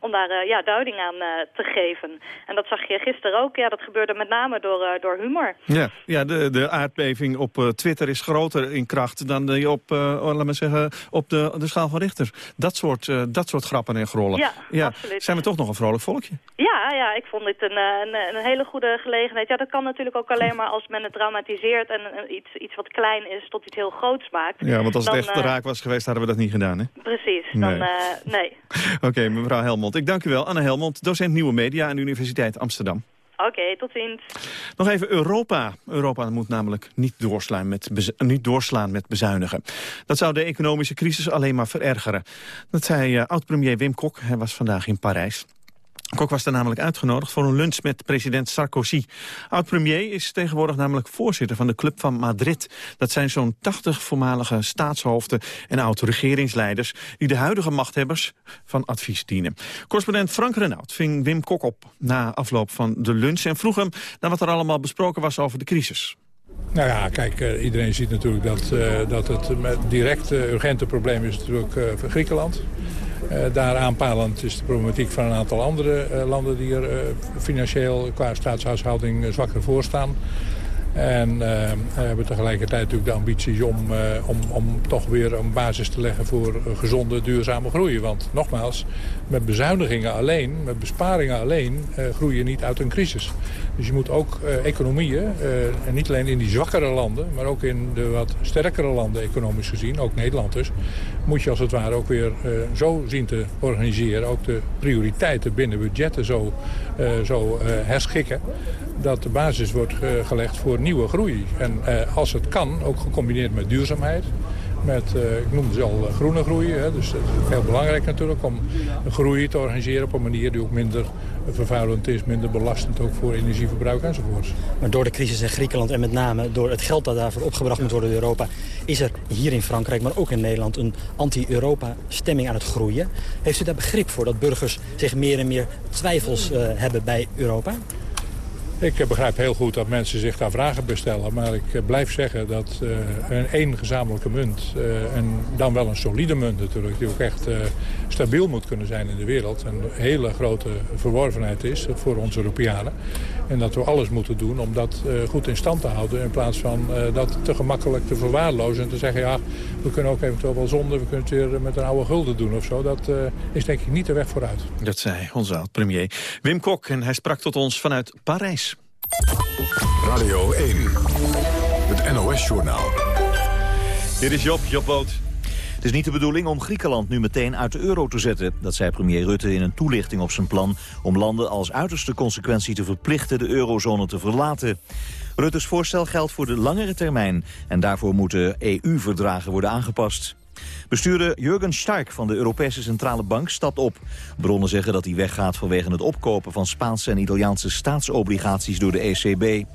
om daar uh, ja, duiding aan uh, te geven. En dat zag je gisteren ook. Ja, dat gebeurde met name door, uh, door humor. Ja, ja de, de aardbeving op Twitter is groter in kracht dan die op, laat maar zeggen, op de, de schaal van Richter. Dat soort, dat soort grappen en grollen. Ja, ja, absoluut. Zijn we toch nog een vrolijk volkje? Ja, ja ik vond dit een, een, een, hele goede gelegenheid. Ja, dat kan natuurlijk ook alleen maar als men het dramatiseert en iets, iets wat klein is tot iets heel groots maakt. Ja, want als het echt raak was geweest, hadden we dat niet gedaan, hè? Precies, dan nee. nee. Oké, okay, mevrouw Helmond. Ik dank u wel. Anne Helmond, docent Nieuwe Media aan de Universiteit Amsterdam. Oké, okay, tot ziens. Nog even Europa. Europa moet namelijk niet doorslaan, met niet doorslaan met bezuinigen. Dat zou de economische crisis alleen maar verergeren. Dat zei uh, oud-premier Wim Kok. Hij was vandaag in Parijs. Kok was daar namelijk uitgenodigd voor een lunch met president Sarkozy. Oud-premier is tegenwoordig namelijk voorzitter van de Club van Madrid. Dat zijn zo'n 80 voormalige staatshoofden en oud-regeringsleiders... die de huidige machthebbers van advies dienen. Correspondent Frank Renaud ving Wim Kok op na afloop van de lunch... en vroeg hem naar wat er allemaal besproken was over de crisis. Nou ja, kijk, uh, iedereen ziet natuurlijk dat, uh, dat het direct uh, urgente probleem is natuurlijk voor Griekenland. Uh, daar aanpalend is de problematiek van een aantal andere uh, landen die er uh, financieel qua staatshuishouding zwakker voor staan. En uh, hebben tegelijkertijd natuurlijk de ambities om, om, om toch weer een basis te leggen voor gezonde, duurzame groei. Want nogmaals, met bezuinigingen alleen, met besparingen alleen, uh, groei je niet uit een crisis. Dus je moet ook economieën, en niet alleen in die zwakkere landen, maar ook in de wat sterkere landen economisch gezien, ook Nederland dus, moet je als het ware ook weer zo zien te organiseren. Ook de prioriteiten binnen budgetten zo, zo herschikken dat de basis wordt gelegd voor nieuwe groei. En eh, als het kan, ook gecombineerd met duurzaamheid. Met, uh, ik noemde ze al uh, groene groei. Hè, dus dat is heel belangrijk natuurlijk om groei te organiseren op een manier die ook minder vervuilend is, minder belastend ook voor energieverbruik enzovoorts. Maar door de crisis in Griekenland en met name door het geld dat daarvoor opgebracht moet worden in Europa, is er hier in Frankrijk, maar ook in Nederland, een anti-Europa stemming aan het groeien. Heeft u daar begrip voor dat burgers zich meer en meer twijfels uh, hebben bij Europa? Ik begrijp heel goed dat mensen zich daar vragen bestellen. Maar ik eh, blijf zeggen dat uh, een één gezamenlijke munt... En dan wel een solide munt natuurlijk... die ook echt stabiel moet kunnen zijn in de wereld... een hele grote verworvenheid is voor onze Europeanen. En dat we alles moeten doen om dat goed in stand te houden... in plaats van dat te gemakkelijk te verwaarlozen en te zeggen... ja, we kunnen ook eventueel wel zonder, we kunnen het weer met een oude gulden doen of zo. Dat is denk ik niet de weg vooruit. Dat zei onze oud-premier Wim Kok en hij sprak tot ons vanuit Parijs. Radio 1, het NOS-journaal. Dit is Job, Job Boot. Het is niet de bedoeling om Griekenland nu meteen uit de euro te zetten. Dat zei premier Rutte in een toelichting op zijn plan... om landen als uiterste consequentie te verplichten de eurozone te verlaten. Rutte's voorstel geldt voor de langere termijn... en daarvoor moeten EU-verdragen worden aangepast. Bestuurder Jurgen Stark van de Europese Centrale Bank stapt op. Bronnen zeggen dat hij weggaat vanwege het opkopen van Spaanse en Italiaanse staatsobligaties door de ECB.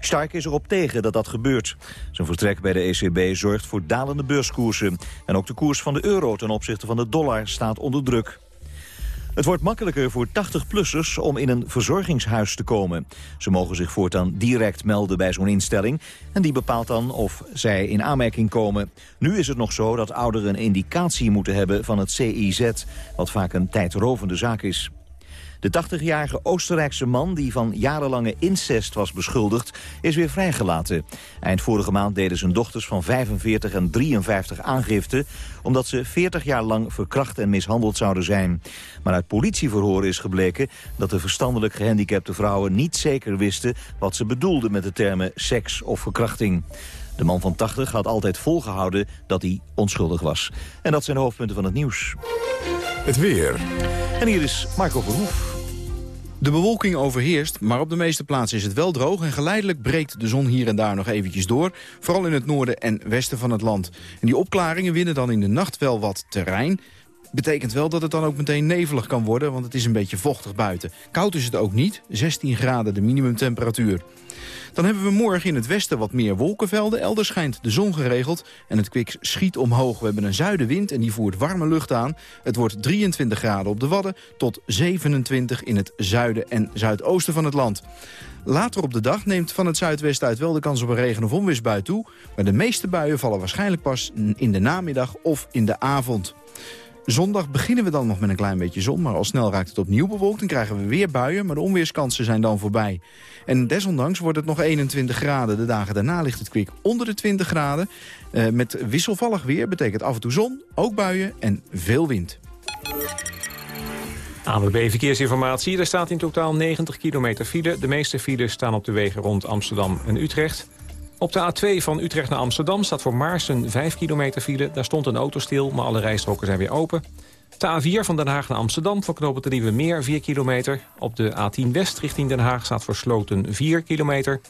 Stark is erop tegen dat dat gebeurt. Zijn vertrek bij de ECB zorgt voor dalende beurskoersen. En ook de koers van de euro ten opzichte van de dollar staat onder druk. Het wordt makkelijker voor 80-plussers om in een verzorgingshuis te komen. Ze mogen zich voortaan direct melden bij zo'n instelling... en die bepaalt dan of zij in aanmerking komen. Nu is het nog zo dat ouderen een indicatie moeten hebben van het CIZ... wat vaak een tijdrovende zaak is. De 80-jarige Oostenrijkse man die van jarenlange incest was beschuldigd... is weer vrijgelaten. Eind vorige maand deden zijn dochters van 45 en 53 aangifte... omdat ze 40 jaar lang verkracht en mishandeld zouden zijn. Maar uit politieverhoor is gebleken dat de verstandelijk gehandicapte vrouwen... niet zeker wisten wat ze bedoelden met de termen seks of verkrachting. De man van 80 had altijd volgehouden dat hij onschuldig was. En dat zijn de hoofdpunten van het nieuws. Het weer. En hier is Marco Verhoef. De bewolking overheerst, maar op de meeste plaatsen is het wel droog... en geleidelijk breekt de zon hier en daar nog eventjes door. Vooral in het noorden en westen van het land. En die opklaringen winnen dan in de nacht wel wat terrein betekent wel dat het dan ook meteen nevelig kan worden... want het is een beetje vochtig buiten. Koud is het ook niet, 16 graden de minimumtemperatuur. Dan hebben we morgen in het westen wat meer wolkenvelden. Elders schijnt de zon geregeld en het kwik schiet omhoog. We hebben een zuidenwind en die voert warme lucht aan. Het wordt 23 graden op de Wadden tot 27 in het zuiden en zuidoosten van het land. Later op de dag neemt van het zuidwesten uit wel de kans op een regen- of onweersbui toe. Maar de meeste buien vallen waarschijnlijk pas in de namiddag of in de avond. Zondag beginnen we dan nog met een klein beetje zon, maar al snel raakt het opnieuw bewolkt. Dan krijgen we weer buien, maar de onweerskansen zijn dan voorbij. En desondanks wordt het nog 21 graden. De dagen daarna ligt het kwik onder de 20 graden. Uh, met wisselvallig weer betekent af en toe zon, ook buien en veel wind. ANWB Verkeersinformatie. Er staat in totaal 90 kilometer file. De meeste files staan op de wegen rond Amsterdam en Utrecht. Op de A2 van Utrecht naar Amsterdam staat voor Maarsen 5 kilometer file. Daar stond een auto stil, maar alle rijstroken zijn weer open. De A4 van Den Haag naar Amsterdam voor knopen de Nieuwe Meer 4 kilometer. Op de A10 West richting Den Haag staat voor Sloten 4 kilometer.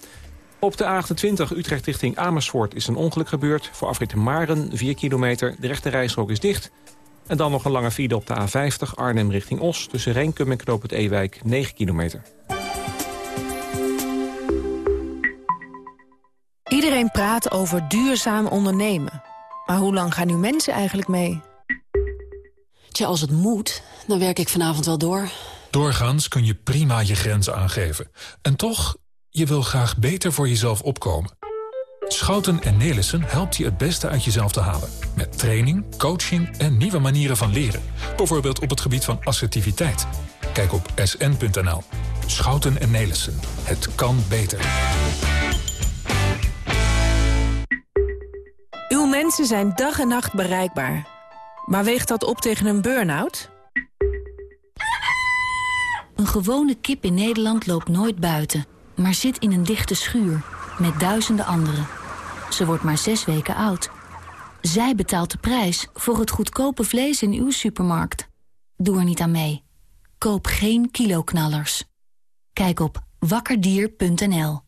Op de A28 Utrecht richting Amersfoort is een ongeluk gebeurd. Voor afrit Maren 4 kilometer. De rechte rijstrook is dicht. En dan nog een lange file op de A50 Arnhem richting Os... tussen Renkum en Knoop het Ewijk 9 kilometer. Iedereen praat over duurzaam ondernemen. Maar hoe lang gaan nu mensen eigenlijk mee? Tja, als het moet, dan werk ik vanavond wel door. Doorgaans kun je prima je grenzen aangeven. En toch, je wil graag beter voor jezelf opkomen. Schouten en Nelissen helpt je het beste uit jezelf te halen. Met training, coaching en nieuwe manieren van leren. Bijvoorbeeld op het gebied van assertiviteit. Kijk op sn.nl. Schouten en Nelissen. Het kan beter. Mensen zijn dag en nacht bereikbaar. Maar weegt dat op tegen een burn-out? Een gewone kip in Nederland loopt nooit buiten, maar zit in een dichte schuur met duizenden anderen. Ze wordt maar zes weken oud. Zij betaalt de prijs voor het goedkope vlees in uw supermarkt. Doe er niet aan mee. Koop geen kiloknallers. Kijk op wakkerdier.nl.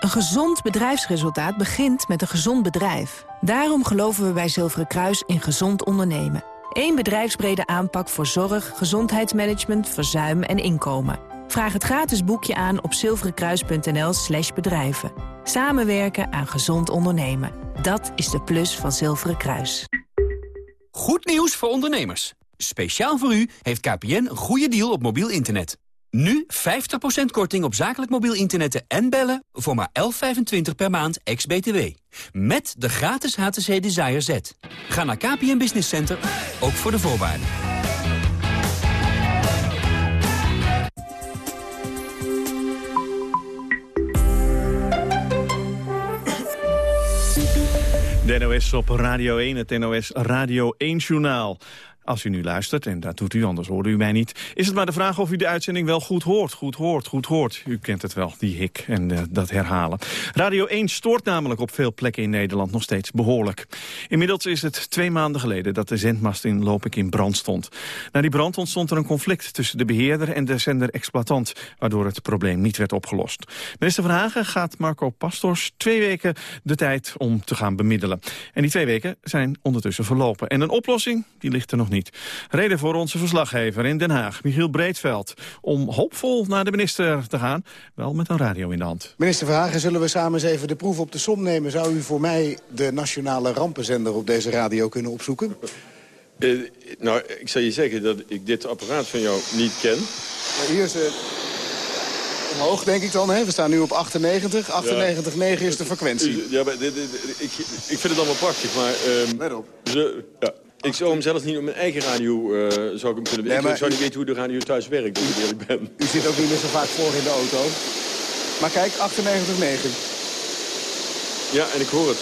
Een gezond bedrijfsresultaat begint met een gezond bedrijf. Daarom geloven we bij Zilveren Kruis in gezond ondernemen. Eén bedrijfsbrede aanpak voor zorg, gezondheidsmanagement, verzuim en inkomen. Vraag het gratis boekje aan op zilverenkruis.nl slash bedrijven. Samenwerken aan gezond ondernemen. Dat is de plus van Zilveren Kruis. Goed nieuws voor ondernemers. Speciaal voor u heeft KPN een goede deal op mobiel internet. Nu 50% korting op zakelijk mobiel internet en bellen voor maar 11,25 per maand ex-BTW. Met de gratis HTC Desire Z. Ga naar KPN Business Center, ook voor de voorwaarden. De NOS op Radio 1, het NOS Radio 1-journaal. Als u nu luistert, en dat doet u, anders hoorde u mij niet... is het maar de vraag of u de uitzending wel goed hoort. Goed hoort, goed hoort. U kent het wel, die hik en uh, dat herhalen. Radio 1 stoort namelijk op veel plekken in Nederland nog steeds behoorlijk. Inmiddels is het twee maanden geleden dat de zendmast in Lopik in brand stond. Na die brand ontstond er een conflict tussen de beheerder en de zender-exploitant... waardoor het probleem niet werd opgelost. Minister Van Hagen gaat Marco Pastors twee weken de tijd om te gaan bemiddelen. En die twee weken zijn ondertussen verlopen. En een oplossing, die ligt er nog niet. Reden voor onze verslaggever in Den Haag, Michiel Breedveld... om hoopvol naar de minister te gaan, wel met een radio in de hand. Minister Verhagen, zullen we samen eens even de proef op de som nemen? Zou u voor mij de nationale rampenzender op deze radio kunnen opzoeken? Uh, nou, ik zal je zeggen dat ik dit apparaat van jou niet ken. hier is het omhoog, denk ik dan. Hè? We staan nu op 98. 98,9 ja. is de frequentie. Ja, maar dit, dit, ik, ik vind het allemaal prachtig, maar... Um, Let op. Ze, ja. Ik zou hem zelfs niet op mijn eigen radio uh, zou ik hem kunnen nee, Ik zou niet weten hoe de radio thuis werkt, als ik eerlijk ben. U zit ook niet meer zo vaak voor in de auto. Maar kijk, 98,9. Ja, en ik hoor het.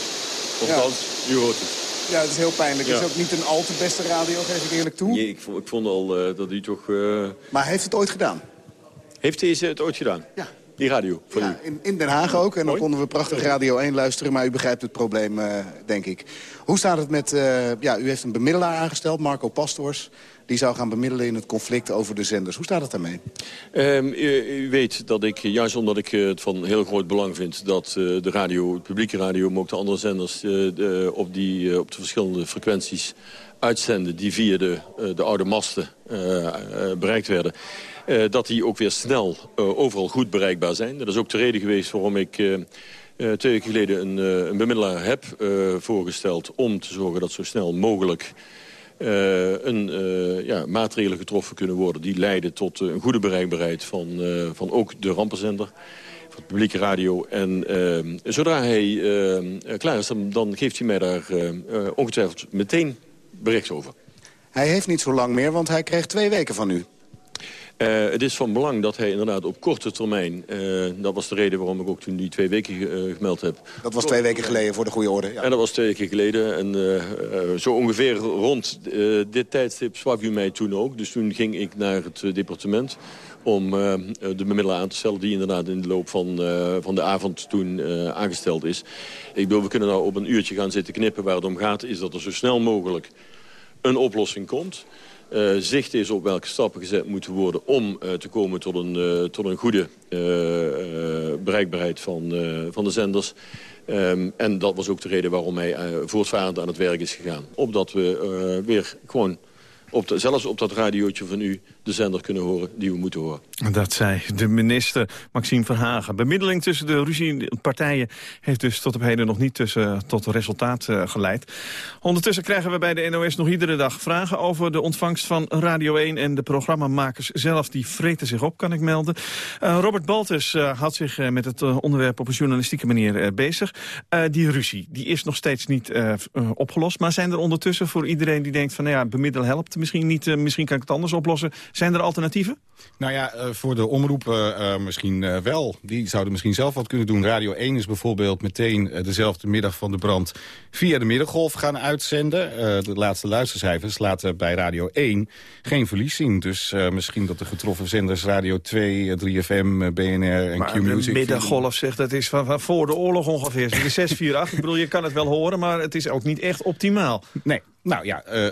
Althans, ja. u hoort het. Ja, het is heel pijnlijk. Het is ook niet een al te beste radio, geef ik eerlijk toe. Nee, ik vond, ik vond al uh, dat u toch... Uh... Maar heeft het ooit gedaan? Heeft deze het ooit gedaan? Ja. Die radio, voor ja, u? In, in Den Haag ook. En dan konden we prachtig Radio 1 luisteren. Maar u begrijpt het probleem, uh, denk ik. Hoe staat het met... Uh, ja, u heeft een bemiddelaar aangesteld, Marco Pastors. Die zou gaan bemiddelen in het conflict over de zenders. Hoe staat het daarmee? Um, u, u, weet dat ik, juist omdat ik het van heel groot belang vind... dat uh, de radio, het publieke radio, maar ook de andere zenders... De, op, die, op de verschillende frequenties uitzenden... die via de, de oude masten bereikt werden... Dat die ook weer snel overal goed bereikbaar zijn. Dat is ook de reden geweest waarom ik twee weken geleden een, een bemiddelaar heb voorgesteld... om te zorgen dat zo snel mogelijk een, ja, maatregelen getroffen kunnen worden... die leiden tot een goede bereikbaarheid van, van ook de rampenzender van publieke radio. En zodra hij klaar is, dan, dan, geeft hij mij daar ongetwijfeld meteen bericht over. Hij heeft niet zo lang meer, want hij kreeg twee weken van u. Uh, het is van belang dat hij inderdaad op korte termijn... Uh, dat was de reden waarom ik ook toen die twee weken uh, gemeld heb. Dat was twee weken geleden, voor de goede orde. Ja. En dat was twee weken geleden. En zo ongeveer rond dit tijdstip sprak u mij toen ook. Dus toen ging ik naar het departement om de bemiddelaar aan te stellen... die inderdaad in de loop van, van de avond toen aangesteld is. Ik bedoel, we kunnen nou op een uurtje gaan zitten knippen. Waar het om gaat is dat er zo snel mogelijk een oplossing komt... Zicht is op welke stappen gezet moeten worden... om te komen tot een, tot een goede bereikbaarheid van, van de zenders. Um, en dat was ook de reden waarom hij voortvarend aan het werk is gegaan. Opdat we weer gewoon op de, zelfs op dat radiootje van u de zender kunnen horen die we moeten horen. Dat zei de minister Maxime Verhagen. Bemiddeling tussen de ruziepartijen heeft dus tot op heden nog niet tussen, tot resultaat uh, geleid. Ondertussen krijgen we bij de NOS nog iedere dag vragen over de ontvangst van Radio 1 en de programmamakers zelf. Die vreten zich op, kan ik melden. Uh, Robert Baltus uh, houdt zich met het onderwerp op een journalistieke manier bezig. die ruzie, die is nog steeds niet opgelost. Maar zijn er ondertussen voor iedereen die denkt van nou ja, bemiddelen helpt misschien niet, misschien kan ik het anders oplossen. Zijn er alternatieven? Nou ja, voor de omroepen misschien wel. Die zouden misschien zelf wat kunnen doen. Radio 1 is bijvoorbeeld meteen dezelfde middag van de brand via de middengolf gaan uitzenden. de laatste luistercijfers laten bij Radio 1 geen verlies zien. Dus misschien dat de getroffen zenders Radio 2, 3FM, BNR en Q-Music... de middengolf zegt dat is van, van voor de oorlog ongeveer. 6, 4, 8. Ik bedoel, je kan het wel horen, maar het is ook niet echt optimaal. Nee, nou ja, uh, uh,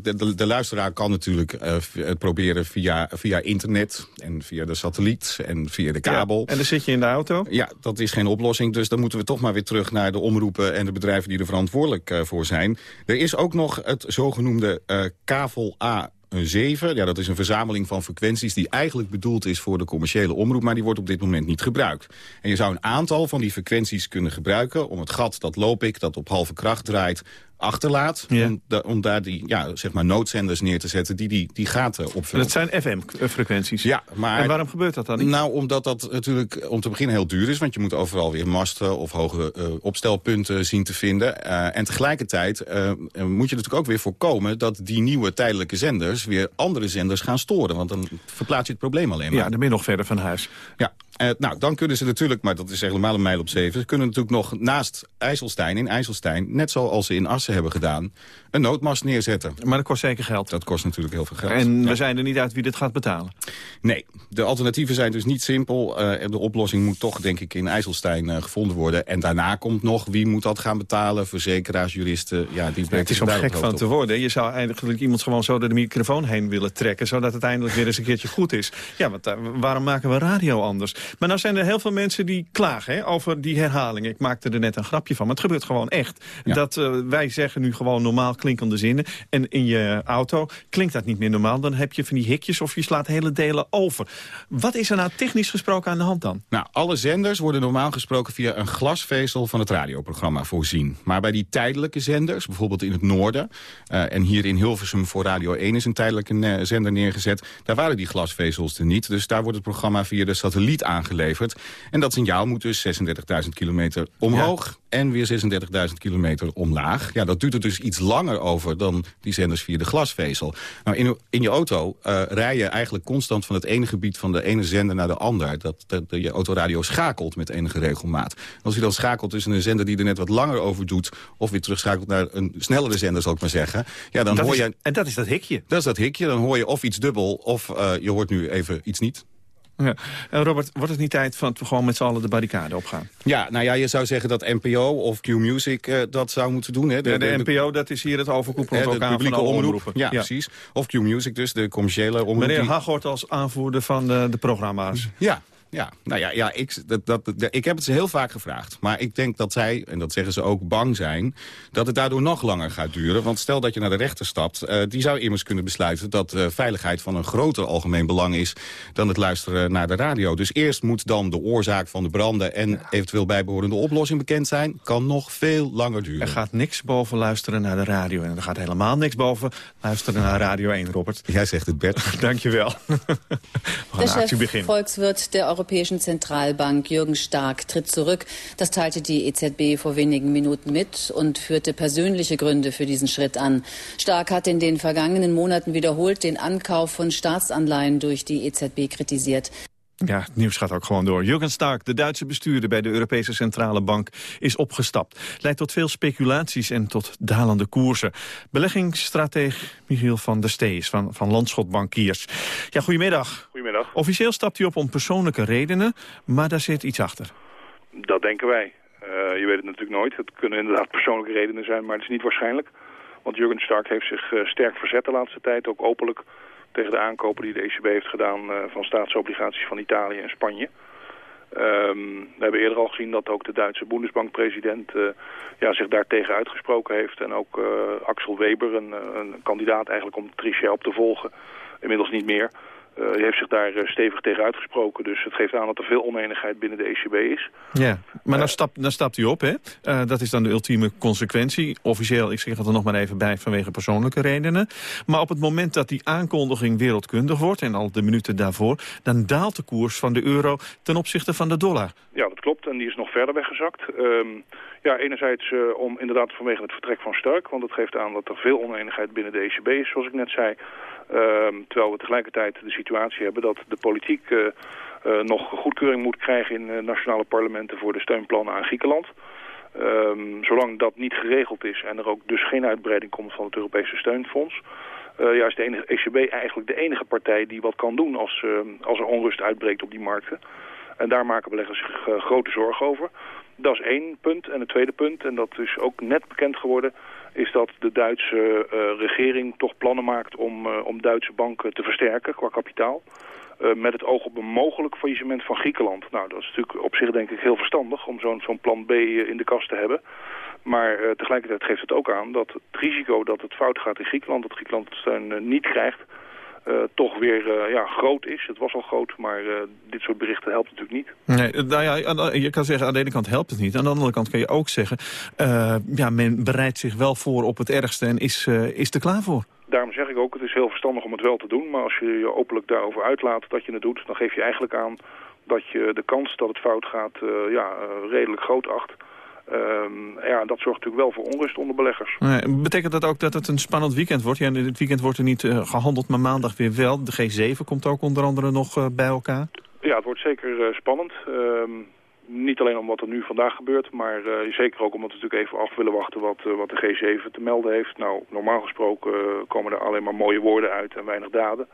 de, de, de, luisteraar kan natuurlijk uh, het proberen via, via internet en via de satelliet en via de kabel. en dan zit je in de auto? Ja, dat is geen oplossing. Dus dan moeten we toch maar weer terug naar de omroepen en de bedrijven die er verantwoordelijk voor zijn. Er is ook nog het zogenoemde kavel A een 7, ja, dat is een verzameling van frequenties... die eigenlijk bedoeld is voor de commerciële omroep... maar die wordt op dit moment niet gebruikt. En je zou een aantal van die frequenties kunnen gebruiken... om het gat dat loop ik, dat op halve kracht draait achterlaat. Om, om, daar die ja, zeg maar noodzenders neer te zetten die die, die gaten opvullen. Dat zijn FM-frequenties? Ja, maar... En waarom gebeurt dat dan niet? Nou, omdat dat natuurlijk om te beginnen heel duur is. Want je moet overal weer masten of hoge uh, opstelpunten zien te vinden. Uh, en tegelijkertijd uh, moet je natuurlijk ook weer voorkomen... dat die nieuwe tijdelijke zenders weer andere zenders gaan storen. Want dan verplaats je het probleem alleen maar. Ja, dan ben je nog verder van huis. Ja, uh, nou, dan kunnen ze natuurlijk, maar dat is helemaal een mijl op zeven... ze kunnen natuurlijk nog naast IJsselstein, in IJsselstein... net zoals ze in Assen hebben gedaan, een noodmast neerzetten. Maar dat kost zeker geld. Dat kost natuurlijk heel veel geld. En we zijn er niet uit wie dit gaat betalen? Nee, de alternatieven zijn dus niet simpel. Uh, de oplossing moet toch, denk ik, in IJsselstein uh, gevonden worden. En daarna komt nog, wie moet dat gaan betalen? Verzekeraars, juristen, ja, die ja, Het is om gek van te worden. Je zou eigenlijk iemand gewoon zo door de microfoon heen willen trekken... zodat het eindelijk weer eens een keertje goed is. Ja, want waarom maken we radio anders? Maar nou zijn er heel veel mensen die klagen hè, over die herhalingen. Ik maakte er net een grapje van, maar het gebeurt gewoon echt. Dat uh, wij zeggen nu gewoon normaal klinkende zinnen... en in je auto klinkt dat niet meer normaal. Dan heb je van die hikjes of je slaat hele delen over. Wat is er nou technisch gesproken aan de hand dan? Nou, alle zenders worden normaal gesproken via een glasvezel van het radioprogramma voorzien. Maar bij die tijdelijke zenders, bijvoorbeeld in het noorden... Uh, en hier in Hilversum voor Radio 1 is een tijdelijke zender neergezet... daar waren die glasvezels er niet. Dus daar wordt het programma via de satelliet aangeleverd. En dat signaal moet dus 36.000 kilometer omhoog en weer 36.000 kilometer omlaag. Ja, dat duurt er dus iets langer over dan die zenders via de glasvezel. Nou, in, in je auto uh, rij je eigenlijk constant van het ene gebied van de ene zender naar de ander. Dat, dat, je autoradio schakelt met enige regelmaat. Als je dan schakelt tussen een zender die er net wat langer over doet... of weer terugschakelt naar een snellere zender, zal ik maar zeggen... Ja, dan hoor je, en dat is dat hikje? Dat is dat hikje. Dan hoor je of iets dubbel of uh, je hoort nu even iets niet. Ja. En Robert, wordt het niet tijd van we gewoon met z'n allen de barricade opgaan? Ja, nou ja, je zou zeggen dat NPO of Q-Music uh, dat zou moeten doen. Hè? De, ja, de, de, NPO, dat is hier het overkoepelend uh, orgaan publieke omroep. Ja, ja, precies. Of Q-Music dus, de commerciële omroep. Meneer Hagort als aanvoerder van de, de programma's. Ja, ja, nou ja, ja ik, dat, dat, ik heb het ze heel vaak gevraagd. Maar ik denk dat zij, en dat zeggen ze ook, bang zijn... dat het daardoor nog langer gaat duren. Want stel dat je naar de rechter stapt... Uh, die zou immers kunnen besluiten dat uh, veiligheid van een groter algemeen belang is... dan het luisteren naar de radio. Dus eerst moet dan de oorzaak van de branden... en eventueel bijbehorende oplossing bekend zijn. Kan nog veel langer duren. Er gaat niks boven luisteren naar de radio. En er gaat helemaal niks boven luisteren naar Radio 1, Robert. Jij zegt het, Bert. Dankjewel. We gaan de actie beginnen. Volkswirt der Europäischen Zentralbank Jürgen Stark tritt zurück. Das teilte die EZB vor wenigen Minuten mit und führte persönliche Gründe für diesen Schritt an. Stark hat in den vergangenen Monaten wiederholt den Ankauf von Staatsanleihen durch die EZB kritisiert. Ja, het nieuws gaat ook gewoon door. Jürgen Stark, de Duitse bestuurder bij de Europese Centrale Bank, is opgestapt. Leidt tot veel speculaties en tot dalende koersen. Beleggingsstrateeg Michiel van der Stees van, van Landschot Bankiers. Ja, goedemiddag. Goedemiddag. Officieel stapt u op om persoonlijke redenen, maar daar zit iets achter. Dat denken wij. Uh, je weet het natuurlijk nooit. Het kunnen inderdaad persoonlijke redenen zijn, maar het is niet waarschijnlijk. Want Jürgen Stark heeft zich uh, sterk verzet de laatste tijd, ook openlijk tegen de aankopen die de ECB heeft gedaan uh, van staatsobligaties van Italië en Spanje. Um, we hebben eerder al gezien dat ook de Duitse Bundesbank-president uh, ja, zich daartegen uitgesproken heeft. En ook uh, Axel Weber, een, een, kandidaat eigenlijk om Trichet op te volgen, inmiddels niet meer, Uh, die heeft zich daar stevig tegen uitgesproken. Dus het geeft aan dat er veel oneenigheid binnen de ECB is. Ja, maar dan, stap, dan stapt hij op, hè? dat is dan de ultieme consequentie. Officieel, ik zeg het er nog maar even bij, vanwege persoonlijke redenen. Maar op het moment dat die aankondiging wereldkundig wordt... en al de minuten daarvoor, dan daalt de koers van de euro ten opzichte van de dollar. Ja, dat klopt. En die is nog verder weggezakt. Um, ja, enerzijds om inderdaad vanwege het vertrek van Stark. Want dat geeft aan dat er veel oneenigheid binnen de ECB is, zoals ik net zei. Um, terwijl we tegelijkertijd de situatie hebben dat de politiek uh, uh, nog goedkeuring moet krijgen in nationale parlementen voor de steunplannen aan Griekenland. Um, zolang dat niet geregeld is en er ook dus geen uitbreiding komt van het Europese steunfonds... Ja, is de enige, ECB eigenlijk de enige partij die wat kan doen als, uh, als er onrust uitbreekt op die markten. En daar maken beleggers zich grote zorgen over. Dat is één punt. En het tweede punt, en dat is ook net bekend geworden... is dat de Duitse regering toch plannen maakt om, om Duitse banken te versterken qua kapitaal. met het oog op een mogelijk faillissement van Griekenland. Nou, dat is natuurlijk op zich denk ik heel verstandig om zo'n plan B in de kast te hebben. Maar tegelijkertijd geeft het ook aan dat het risico dat het fout gaat in Griekenland... dat Griekenland steun niet krijgt, uh, toch weer ja, groot is. Het was al groot, maar dit soort berichten helpt natuurlijk niet. Nee, nou ja, je kan zeggen aan de ene kant helpt het niet. Aan de andere kant kan je ook zeggen... ja, men bereidt zich wel voor op het ergste en is, is er klaar voor. Daarom zeg ik ook, het is heel verstandig om het wel te doen. Maar als je je openlijk daarover uitlaat dat je het doet... dan geef je eigenlijk aan dat je de kans dat het fout gaat ja, redelijk groot acht... Um, ja, dat zorgt natuurlijk wel voor onrust onder beleggers. Nee, betekent dat ook dat het een spannend weekend wordt? Ja, dit weekend wordt er niet uh, gehandeld, maar maandag weer wel. De G7 komt ook onder andere nog uh, bij elkaar. Ja, het wordt zeker uh, spannend. Um, niet alleen om wat er nu vandaag gebeurt, maar zeker ook omdat we natuurlijk even af willen wachten wat, wat de G7 te melden heeft. Nou, normaal gesproken komen er alleen maar mooie woorden uit en weinig daden.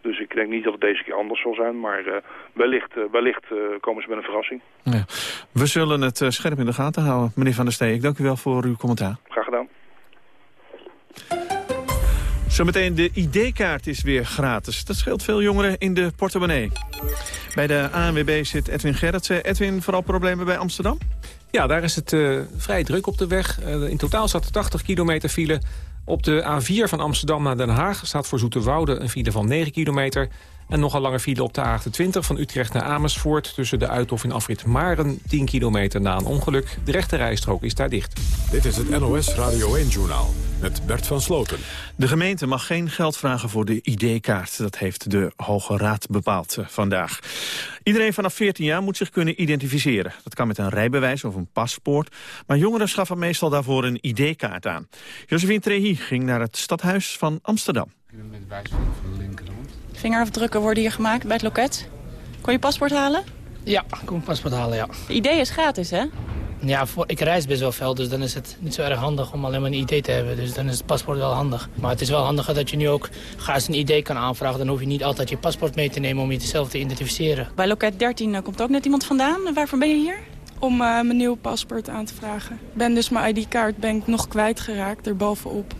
Dus ik denk niet dat het deze keer anders zal zijn. Maar uh, wellicht, uh, wellicht uh, komen ze met een verrassing. Ja. We zullen het scherp in de gaten houden. Meneer Van der Stee, ik dank u wel voor uw commentaar. Graag gedaan. Zometeen de ID-kaart is weer gratis. Dat scheelt veel jongeren in de portemonnee. Bij de ANWB zit Edwin Gerritsen. Edwin, vooral problemen bij Amsterdam? Ja, daar is het uh, vrij druk op de weg. Uh, in totaal staat er 80 kilometer file. Op de A4 van Amsterdam naar Den Haag staat voor Zoeterwoude een file van 9 kilometer. En nog een lange file op de A28 van Utrecht naar Amersfoort... tussen de Uithof en Afrit Maren, 10 kilometer na een ongeluk. De rechte rijstrook is daar dicht. Dit is het NOS Radio 1-journaal met Bert van Sloten. De gemeente mag geen geld vragen voor de ID-kaart. Dat heeft de Hoge Raad bepaald uh, vandaag. Iedereen vanaf 14 jaar moet zich kunnen identificeren. Dat kan met een rijbewijs of een paspoort. Maar jongeren schaffen meestal daarvoor een ID-kaart aan. Josephine Trehi ging naar het stadhuis van Amsterdam. Met wijsvinger van de linkerhand. Vingerafdrukken worden hier gemaakt bij het loket. Kon je paspoort halen? Ja, ik kon paspoort halen, ja. De ID is gratis, hè? Ja, voor, ik reis best wel veel, dus dan is het niet zo erg handig om alleen maar een ID te hebben. Dus dan is het paspoort wel handig. Maar het is wel handiger dat je nu ook gaas een ID kan aanvragen. Dan hoef je niet altijd je paspoort mee te nemen om jezelf te identificeren. Bij loket 13 uh, komt ook net iemand vandaan. Waarvoor ben je hier? Om uh, mijn nieuw paspoort aan te vragen. Ik ben dus mijn ID-kaart ben ik nog kwijtgeraakt, erbovenop.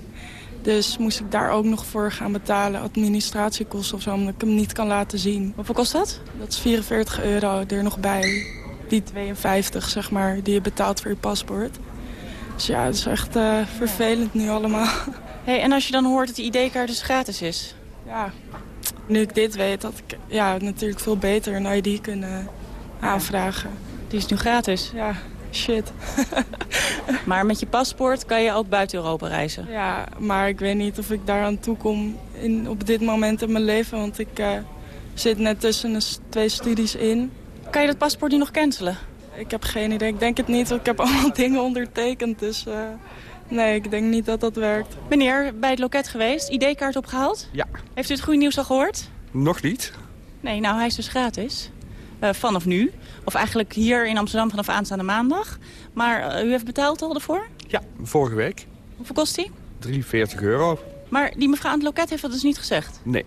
Dus moest ik daar ook nog voor gaan betalen, administratiekosten of zo, omdat ik hem niet kan laten zien. Hoeveel kost dat? Dat is 44 euro er nog bij. Die 52, zeg maar, die je betaalt voor je paspoort. Dus ja, het is echt uh, vervelend nu allemaal. Hey, en als je dan hoort dat die ID-kaart dus gratis is? Ja, nu ik dit weet, had ik ja, natuurlijk veel beter een ID kunnen aanvragen. Die is nu gratis? Ja, shit. maar met je paspoort kan je ook buiten Europa reizen? Ja, maar ik weet niet of ik daaraan toe kom in, op dit moment in mijn leven. Want ik uh, zit net tussen de twee studies in. Kan je dat paspoort nu nog cancelen? Ik heb geen idee. Ik denk het niet, want ik heb allemaal dingen ondertekend. Dus uh, nee, ik denk niet dat dat werkt. Meneer, bij het loket geweest, ID-kaart opgehaald? Ja. Heeft u het goede nieuws al gehoord? Nog niet. Nee, nou hij is dus gratis. Uh, vanaf nu. Of eigenlijk hier in Amsterdam vanaf aanstaande maandag. Maar uh, u heeft betaald al ervoor? Ja, vorige week. Hoeveel kost die? 43 euro. Maar die mevrouw aan het loket heeft dat dus niet gezegd? Nee,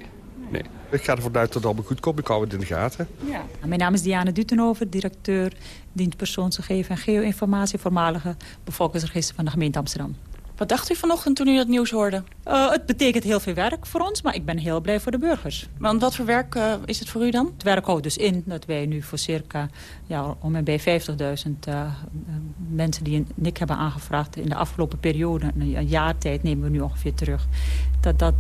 nee. Ik ga ervan uit dat het allemaal goed komt. Ik hou het in de gaten. Ja. Mijn naam is Diana Dutenhoven, directeur dienstpersoonsgegevens en geo-informatie... voormalige bevolkingsregister van de gemeente Amsterdam. Wat dacht u vanochtend toen u dat nieuws hoorde? Uh, het betekent heel veel werk voor ons, maar ik ben heel blij voor de burgers. Want wat voor werk uh, is het voor u dan? Het werk houdt dus in dat wij nu voor circa ja, om en bij 50.000 uh, mensen die een NIC hebben aangevraagd... in de afgelopen periode, een jaar tijd nemen we nu ongeveer terug... dat, dat,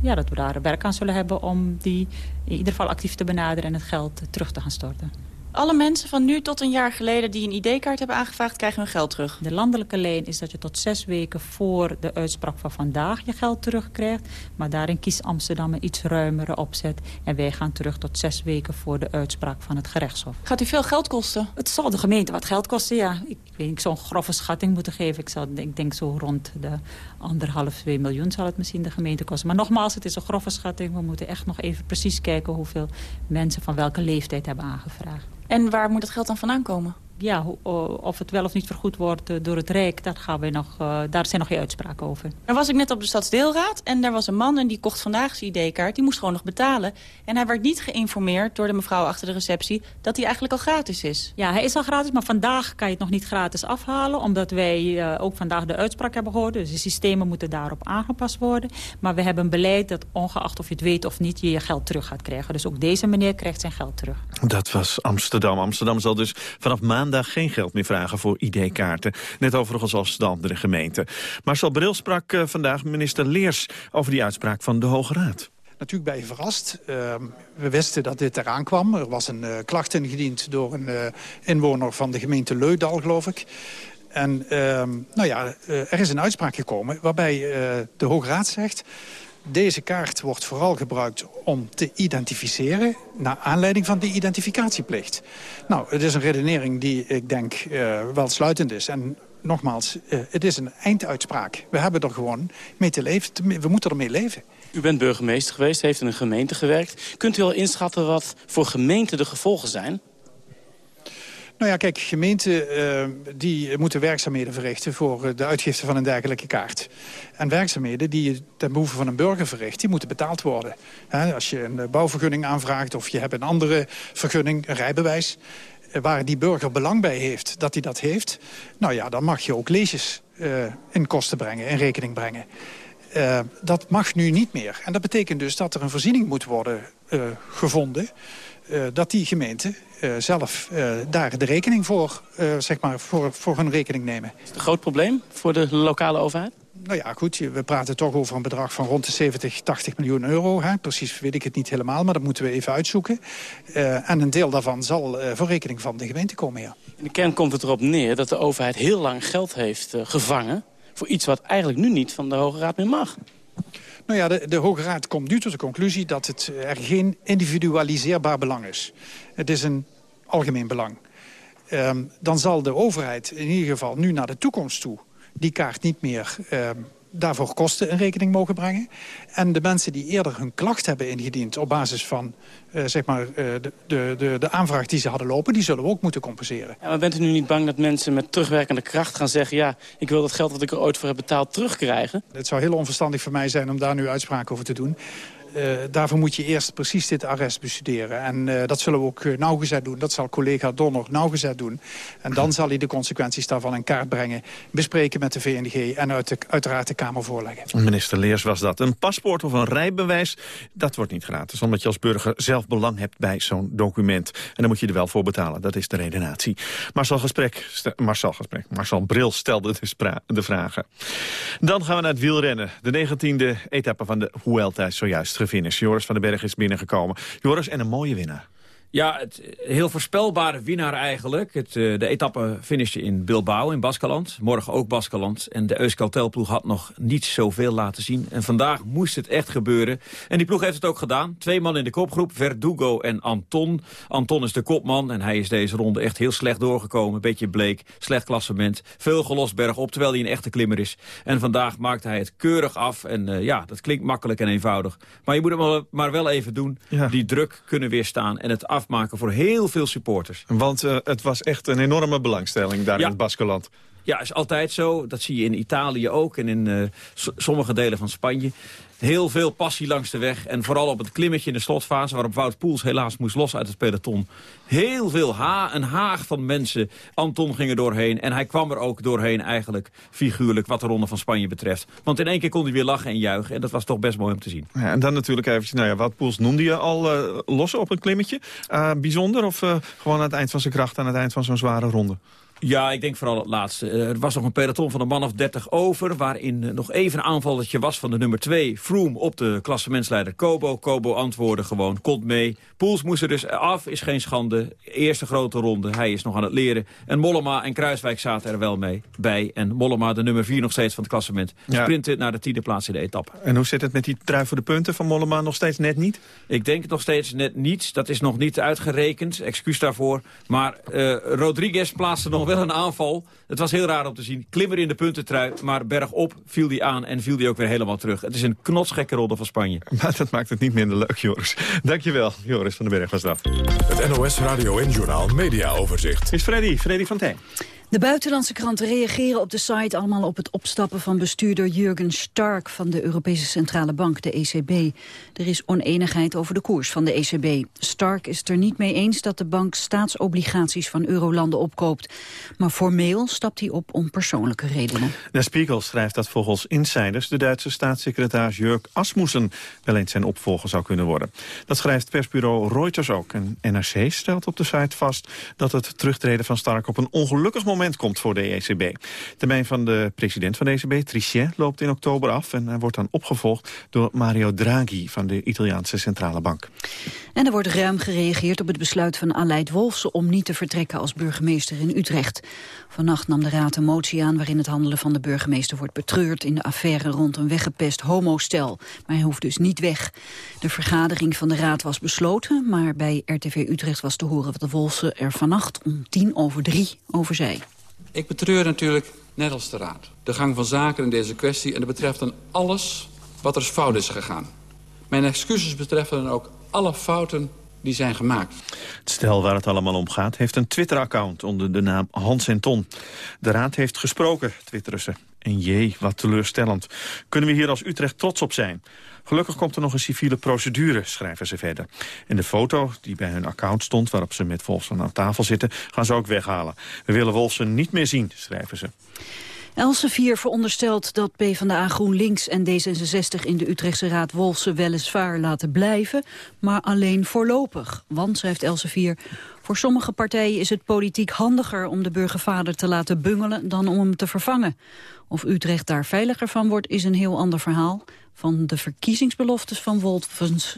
ja, dat we daar werk aan zullen hebben om die in ieder geval actief te benaderen... en het geld terug te gaan storten. Alle mensen van nu tot een jaar geleden die een ID-kaart hebben aangevraagd... krijgen hun geld terug. De landelijke lijn is dat je tot zes weken voor de uitspraak van vandaag je geld terugkrijgt. Maar daarin kiest Amsterdam een iets ruimere opzet. En wij gaan terug tot zes weken voor de uitspraak van het gerechtshof. Gaat u veel geld kosten? Het zal de gemeente wat geld kosten, ja. Ik weet ik zou een grove schatting moeten geven. Ik, zal, ik denk zo rond de anderhalf, twee miljoen zal het misschien de gemeente kosten. Maar nogmaals, het is een grove schatting. We moeten echt nog even precies kijken hoeveel mensen van welke leeftijd hebben aangevraagd. En waar moet het geld dan vandaan komen? Ja, of het wel of niet vergoed wordt eh, door het Rijk, dat gaan we nog, uh, daar zijn nog geen uitspraken over. Er was ik net op de Stadsdeelraad en daar was een man en die kocht vandaag zijn ID-kaart. Die moest gewoon nog betalen. En hij werd niet geïnformeerd door de mevrouw achter de receptie dat hij eigenlijk al gratis is. Ja, hij is al gratis, maar vandaag kan je het nog niet gratis afhalen. Omdat wij uh, ook vandaag de uitspraak hebben gehoord. Dus de systemen moeten daarop aangepast worden. Maar we hebben een beleid dat ongeacht of je het weet of niet, je je geld terug gaat krijgen. Dus ook deze meneer krijgt zijn geld terug. Dat was Amsterdam. Amsterdam zal dus vanaf maandag maandag geen geld meer vragen voor ID-kaarten. Net overigens als de andere gemeenten. Marcel Bril sprak uh, vandaag minister Leers over die uitspraak van de Hoge Raad. Natuurlijk je verrast. Uh, we wisten dat dit eraan kwam. Er was een uh, klacht ingediend door een uh, inwoner van de gemeente Leudal, geloof ik. En ehm, nou ja, er is een uitspraak gekomen waarbij de Hoge Raad zegt... Deze kaart wordt vooral gebruikt om te identificeren... naar aanleiding van de identificatieplicht. Nou, het is een redenering die ik denk uh, wel sluitend is. En nogmaals, uh, het is een einduitspraak. We hebben er gewoon mee te leven. We moeten ermee leven. U bent burgemeester geweest, heeft in een gemeente gewerkt. Kunt u al inschatten wat voor gemeenten de gevolgen zijn? Nou ja, kijk, gemeenten uh, die moeten werkzaamheden verrichten... voor de uitgifte van een dergelijke kaart. En werkzaamheden die je ten behoeve van een burger verricht... die moeten betaald worden. Als je een bouwvergunning aanvraagt of je hebt een andere vergunning, een rijbewijs... Eh, waar die burger belang bij heeft dat hij dat heeft... nou ja, dan mag je ook leesjes uh, in kosten brengen, in rekening brengen. Dat mag nu niet meer. En dat betekent dus dat er een voorziening moet worden gevonden... Uh, dat die gemeente uh, zelf uh, daar de rekening voor, zeg maar, voor, voor hun rekening nemen. Is het een groot probleem voor de lokale overheid? Nou ja, goed, we praten toch over een bedrag van rond de 70, 80 miljoen euro. Hè. Precies weet ik het niet helemaal, maar dat moeten we even uitzoeken. en een deel daarvan zal voor rekening van de gemeente komen, ja. In de kern komt het erop neer dat de overheid heel lang geld heeft gevangen... voor iets wat eigenlijk nu niet van de Hoge Raad meer mag. Nou ja, de, de Hoge Raad komt nu tot de conclusie dat het er geen individualiseerbaar belang is. Het is een algemeen belang. Um, dan zal de overheid in ieder geval nu naar de toekomst toe die kaart niet meer um, daarvoor kosten in rekening mogen brengen. En de mensen die eerder hun klacht hebben ingediend... op basis van uh, zeg maar, uh, de, de, de aanvraag die ze hadden lopen... die zullen we ook moeten compenseren. Ja, maar bent u nu niet bang dat mensen met terugwerkende kracht gaan zeggen... ja, ik wil dat geld wat ik er ooit voor heb betaald terugkrijgen? Het zou heel onverstandig voor mij zijn om daar nu uitspraak over te doen. Uh, daarvoor moet je eerst precies dit arrest bestuderen. En uh, dat zullen we ook uh, nauwgezet doen. Dat zal collega Donner nauwgezet doen. En dan zal hij de consequenties daarvan in kaart brengen. Bespreken met de VNG en uit de, uiteraard de Kamer voorleggen. Minister Leers was dat. Een paspoort of een rijbewijs, dat wordt niet gratis. Omdat je als burger zelf belang hebt bij zo'n document. En dan moet je er wel voor betalen. Dat is de redenatie. Marcel Gesprek, Marcel Gesprek, Marcel Bril stelde de, de vragen. Dan gaan we naar het wielrennen. De 19e etappe van de Vuelta is zojuist finish. Joris van den Berg is binnengekomen. Joris, en een mooie winnaar. Ja, het, heel voorspelbare winnaar eigenlijk. Het, uh, de etappe finishte in Bilbao in Baskeland. Morgen ook Baskeland. En de Euskaltel-ploeg had nog niet zoveel laten zien. En vandaag moest het echt gebeuren. En die ploeg heeft het ook gedaan. Twee man in de kopgroep, Verdugo en Anton. Anton is de kopman en hij is deze ronde echt heel slecht doorgekomen. Beetje bleek, slecht klassement. Veel gelost bergop, terwijl hij een echte klimmer is. En vandaag maakte hij het keurig af. En uh, ja, dat klinkt makkelijk en eenvoudig. Maar je moet het maar wel even doen. Ja. Die druk kunnen weerstaan en het afmaken voor heel veel supporters. Want uh, het was echt een enorme belangstelling daar ja. in het Baskeland. Ja, is altijd zo. Dat zie je in Italië ook en in uh, sommige delen van Spanje. Heel veel passie langs de weg. En vooral op het klimmetje in de slotfase... waarop Wout Poels helaas moest los uit het peloton. Heel veel ha een haag van mensen. Anton ging er doorheen. En hij kwam er ook doorheen eigenlijk figuurlijk... wat de Ronde van Spanje betreft. Want in één keer kon hij weer lachen en juichen. En dat was toch best mooi om te zien. Ja, en dan natuurlijk eventjes... Nou ja, Wout Poels noemde je al uh, los op een klimmetje. Uh, bijzonder of gewoon aan het eind van zijn kracht... aan het eind van zo'n zware ronde? Ja, ik denk vooral het laatste. Eh, er was nog een peloton van een man of 30 over... waarin eh, nog even een aanvalletje was van de nummer 2. Froome op de klassementsleider Kobo. Kobo antwoordde gewoon, komt mee. Poels moest er dus af, is geen schande. Eerste grote ronde, hij is nog aan het leren. En Mollema en Kruiswijk zaten er wel mee bij. En Mollema, de nummer 4 nog steeds van het klassement. Ja. Naar de tiende plaats in de etappe. En hoe zit het met die trui voor de punten van Mollema? Nog steeds net niet? Ik denk nog steeds net niet. Dat is nog niet uitgerekend. Excuus daarvoor. Maar uh, Rodriguez plaatste nog wel een aanval. Het was heel raar om te zien. Klimmer in de puntentrui, maar bergop viel hij aan en viel hij ook weer helemaal terug. Het is een knotsgekke ronde van Spanje. Maar dat maakt het niet minder leuk, Joris. Dankjewel, Joris van den Berg was dat. Het NOS Radio en Journal Media Overzicht. Is Freddy, Freddy van Tijn. De buitenlandse kranten reageren op de site allemaal op het opstappen van bestuurder Jurgen Stark van de Europese Centrale Bank, de ECB. Er is oneenigheid over de koers van de ECB. Stark is het er niet mee eens dat de bank staatsobligaties van eurolanden opkoopt. Maar formeel stapt hij op om persoonlijke redenen. De Spiegel schrijft dat volgens insiders de Duitse staatssecretaris Jörg Asmussen wel eens zijn opvolger zou kunnen worden. Dat schrijft persbureau Reuters ook. En NRC stelt op de site vast dat het terugtreden van Stark op een ongelukkig moment moment komt voor de ECB. De termijn van de president van de ECB, Trichet, loopt in oktober af... en wordt dan opgevolgd door Mario Draghi van de Italiaanse Centrale Bank. En er wordt ruim gereageerd op het besluit van Aleid Wolfsen... om niet te vertrekken als burgemeester in Utrecht. Vannacht nam de Raad een motie aan waarin het handelen van de burgemeester wordt betreurd... in de affaire rond een weggepest homostel. Maar hij hoeft dus niet weg. De vergadering van de Raad was besloten... maar bij RTV Utrecht was te horen wat de Wolfsen er vannacht om tien over drie over zei. Ik betreur natuurlijk, net als de Raad, de gang van zaken in deze kwestie... en dat betreft dan alles wat er fout is gegaan. Mijn excuses betreffen dan ook alle fouten die zijn gemaakt. Het stel waar het allemaal om gaat heeft een Twitter-account onder de naam Hans en Ton. De Raad heeft gesproken, twitteren. En jee, wat teleurstellend. Kunnen we hier als Utrecht trots op zijn? Gelukkig komt er nog een civiele procedure, schrijven ze verder. En de foto die bij hun account stond, waarop ze met Wolfsen aan tafel zitten... gaan ze ook weghalen. We willen Wolfsen niet meer zien, schrijven ze. Elsevier veronderstelt dat PvdA GroenLinks en D66 in de Utrechtse Raad Wolfsen weliswaar laten blijven, maar alleen voorlopig. Want, schrijft Elsevier, voor sommige partijen is het politiek handiger om de burgervader te laten bungelen dan om hem te vervangen. Of Utrecht daar veiliger van wordt is een heel ander verhaal. Van de verkiezingsbeloftes van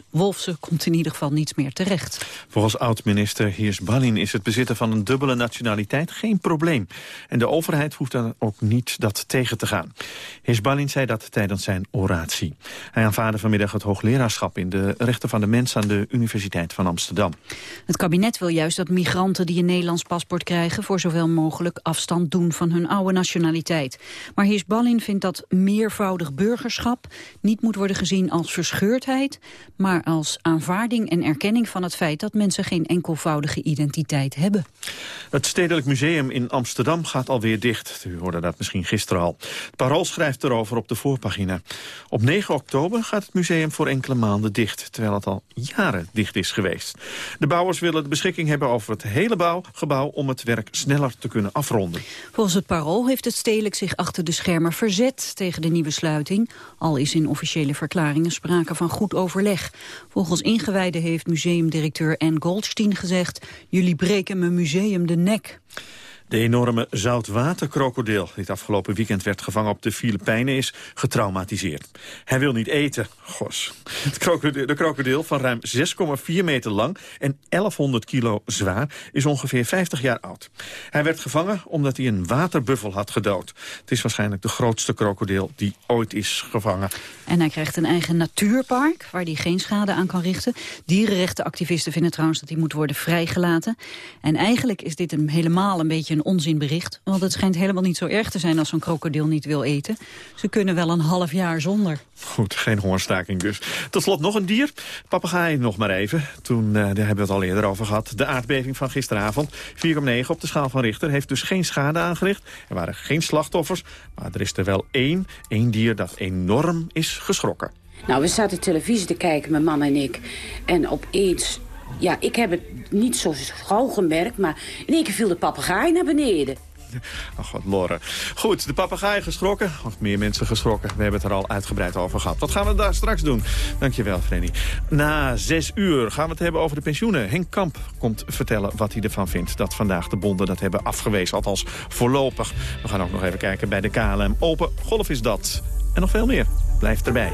Wolfsen komt in ieder geval niets meer terecht. Volgens oud-minister Heers Ballin is het bezitten van een dubbele nationaliteit geen probleem. En de overheid hoeft dan ook niet dat tegen te gaan. Heers Ballin zei dat tijdens zijn oratie. Hij aanvaarde vanmiddag het hoogleraarschap in de rechten van de mens aan de Universiteit van Amsterdam. Het kabinet wil juist dat migranten die een Nederlands paspoort krijgen... voor zoveel mogelijk afstand doen van hun oude nationaliteit. Maar Heers Ballin vindt dat meervoudig burgerschap niet moet worden gezien als verscheurdheid, maar als aanvaarding en erkenning van het feit dat mensen geen enkelvoudige identiteit hebben. Het Stedelijk Museum in Amsterdam gaat alweer dicht. U hoorde dat misschien gisteren al. Het Parool schrijft erover op de voorpagina. Op 9 oktober gaat het museum voor enkele maanden dicht, terwijl het al jaren dicht is geweest. De bouwers willen de beschikking hebben over het hele bouwgebouw om het werk sneller te kunnen afronden. Volgens het Parool heeft het Stedelijk zich achter de schermen verzet tegen de nieuwe sluiting, al is in officiële verklaringen sprake van goed overleg. Volgens ingewijden heeft museumdirecteur Anne Goldstein gezegd... jullie breken mijn museum de nek. De enorme zoutwaterkrokodil, die het afgelopen weekend werd gevangen op de Filipijnen, is getraumatiseerd. Hij wil niet eten. Gos. De krokodil van ruim 6,4 meter lang en 1100 kilo zwaar is ongeveer 50 jaar oud. Hij werd gevangen omdat hij een waterbuffel had gedood. Het is waarschijnlijk de grootste krokodil die ooit is gevangen. En hij krijgt een eigen natuurpark waar hij geen schade aan kan richten. Dierenrechtenactivisten vinden trouwens dat hij moet worden vrijgelaten. En eigenlijk is dit een helemaal een beetje een een onzinbericht. Want het schijnt helemaal niet zo erg te zijn als zo'n krokodil niet wil eten. Ze kunnen wel een half jaar zonder. Goed, geen hongerstaking dus. Tot slot nog een dier. Papegaai nog maar even. Toen, uh, daar hebben we het al eerder over gehad. De aardbeving van gisteravond. 4,9 op de schaal van Richter. Heeft dus geen schade aangericht. Er waren geen slachtoffers. Maar er is er wel één. Één dier dat enorm is geschrokken. Nou, we zaten televisie te kijken, mijn man en ik. En opeens ja, ik heb het niet zo gauw gemerkt, maar in één keer viel de papegaai naar beneden. Ach, wat lorren. Goed, de papegaai geschrokken. Of meer mensen geschrokken. We hebben het er al uitgebreid over gehad. Wat gaan we daar straks doen? Dankjewel, Frenny. Na zes uur gaan we het hebben over de pensioenen. Henk Kamp komt vertellen wat hij ervan vindt... dat vandaag de bonden dat hebben afgewezen. Althans, voorlopig. We gaan ook nog even kijken bij de KLM. Open golf is dat. En nog veel meer. Blijf erbij.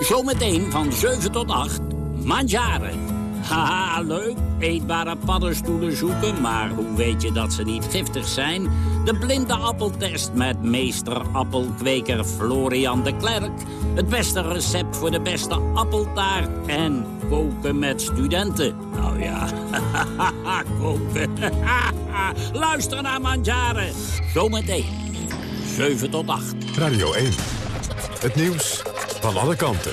Zometeen van 7 tot 8 Manjaren. Haha, leuk. Eetbare paddenstoelen zoeken, maar hoe weet je dat ze niet giftig zijn? De blinde appeltest met meester appelkweker Florian de Klerk. Het beste recept voor de beste appeltaart. En koken met studenten. Nou ja, koken. Luister naar Manjaren. Zometeen. 7 tot 8. Radio 1. Het nieuws van alle kanten.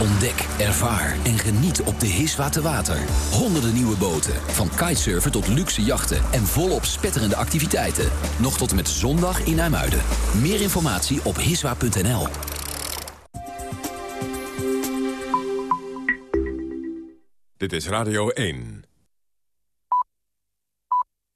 Ontdek, ervaar en geniet op de Hiswa Water. Honderden nieuwe boten, van kitesurfen tot luxe jachten... en volop spetterende activiteiten. Nog tot en met zondag in IJmuiden. Meer informatie op hiswa.nl. Dit is Radio 1.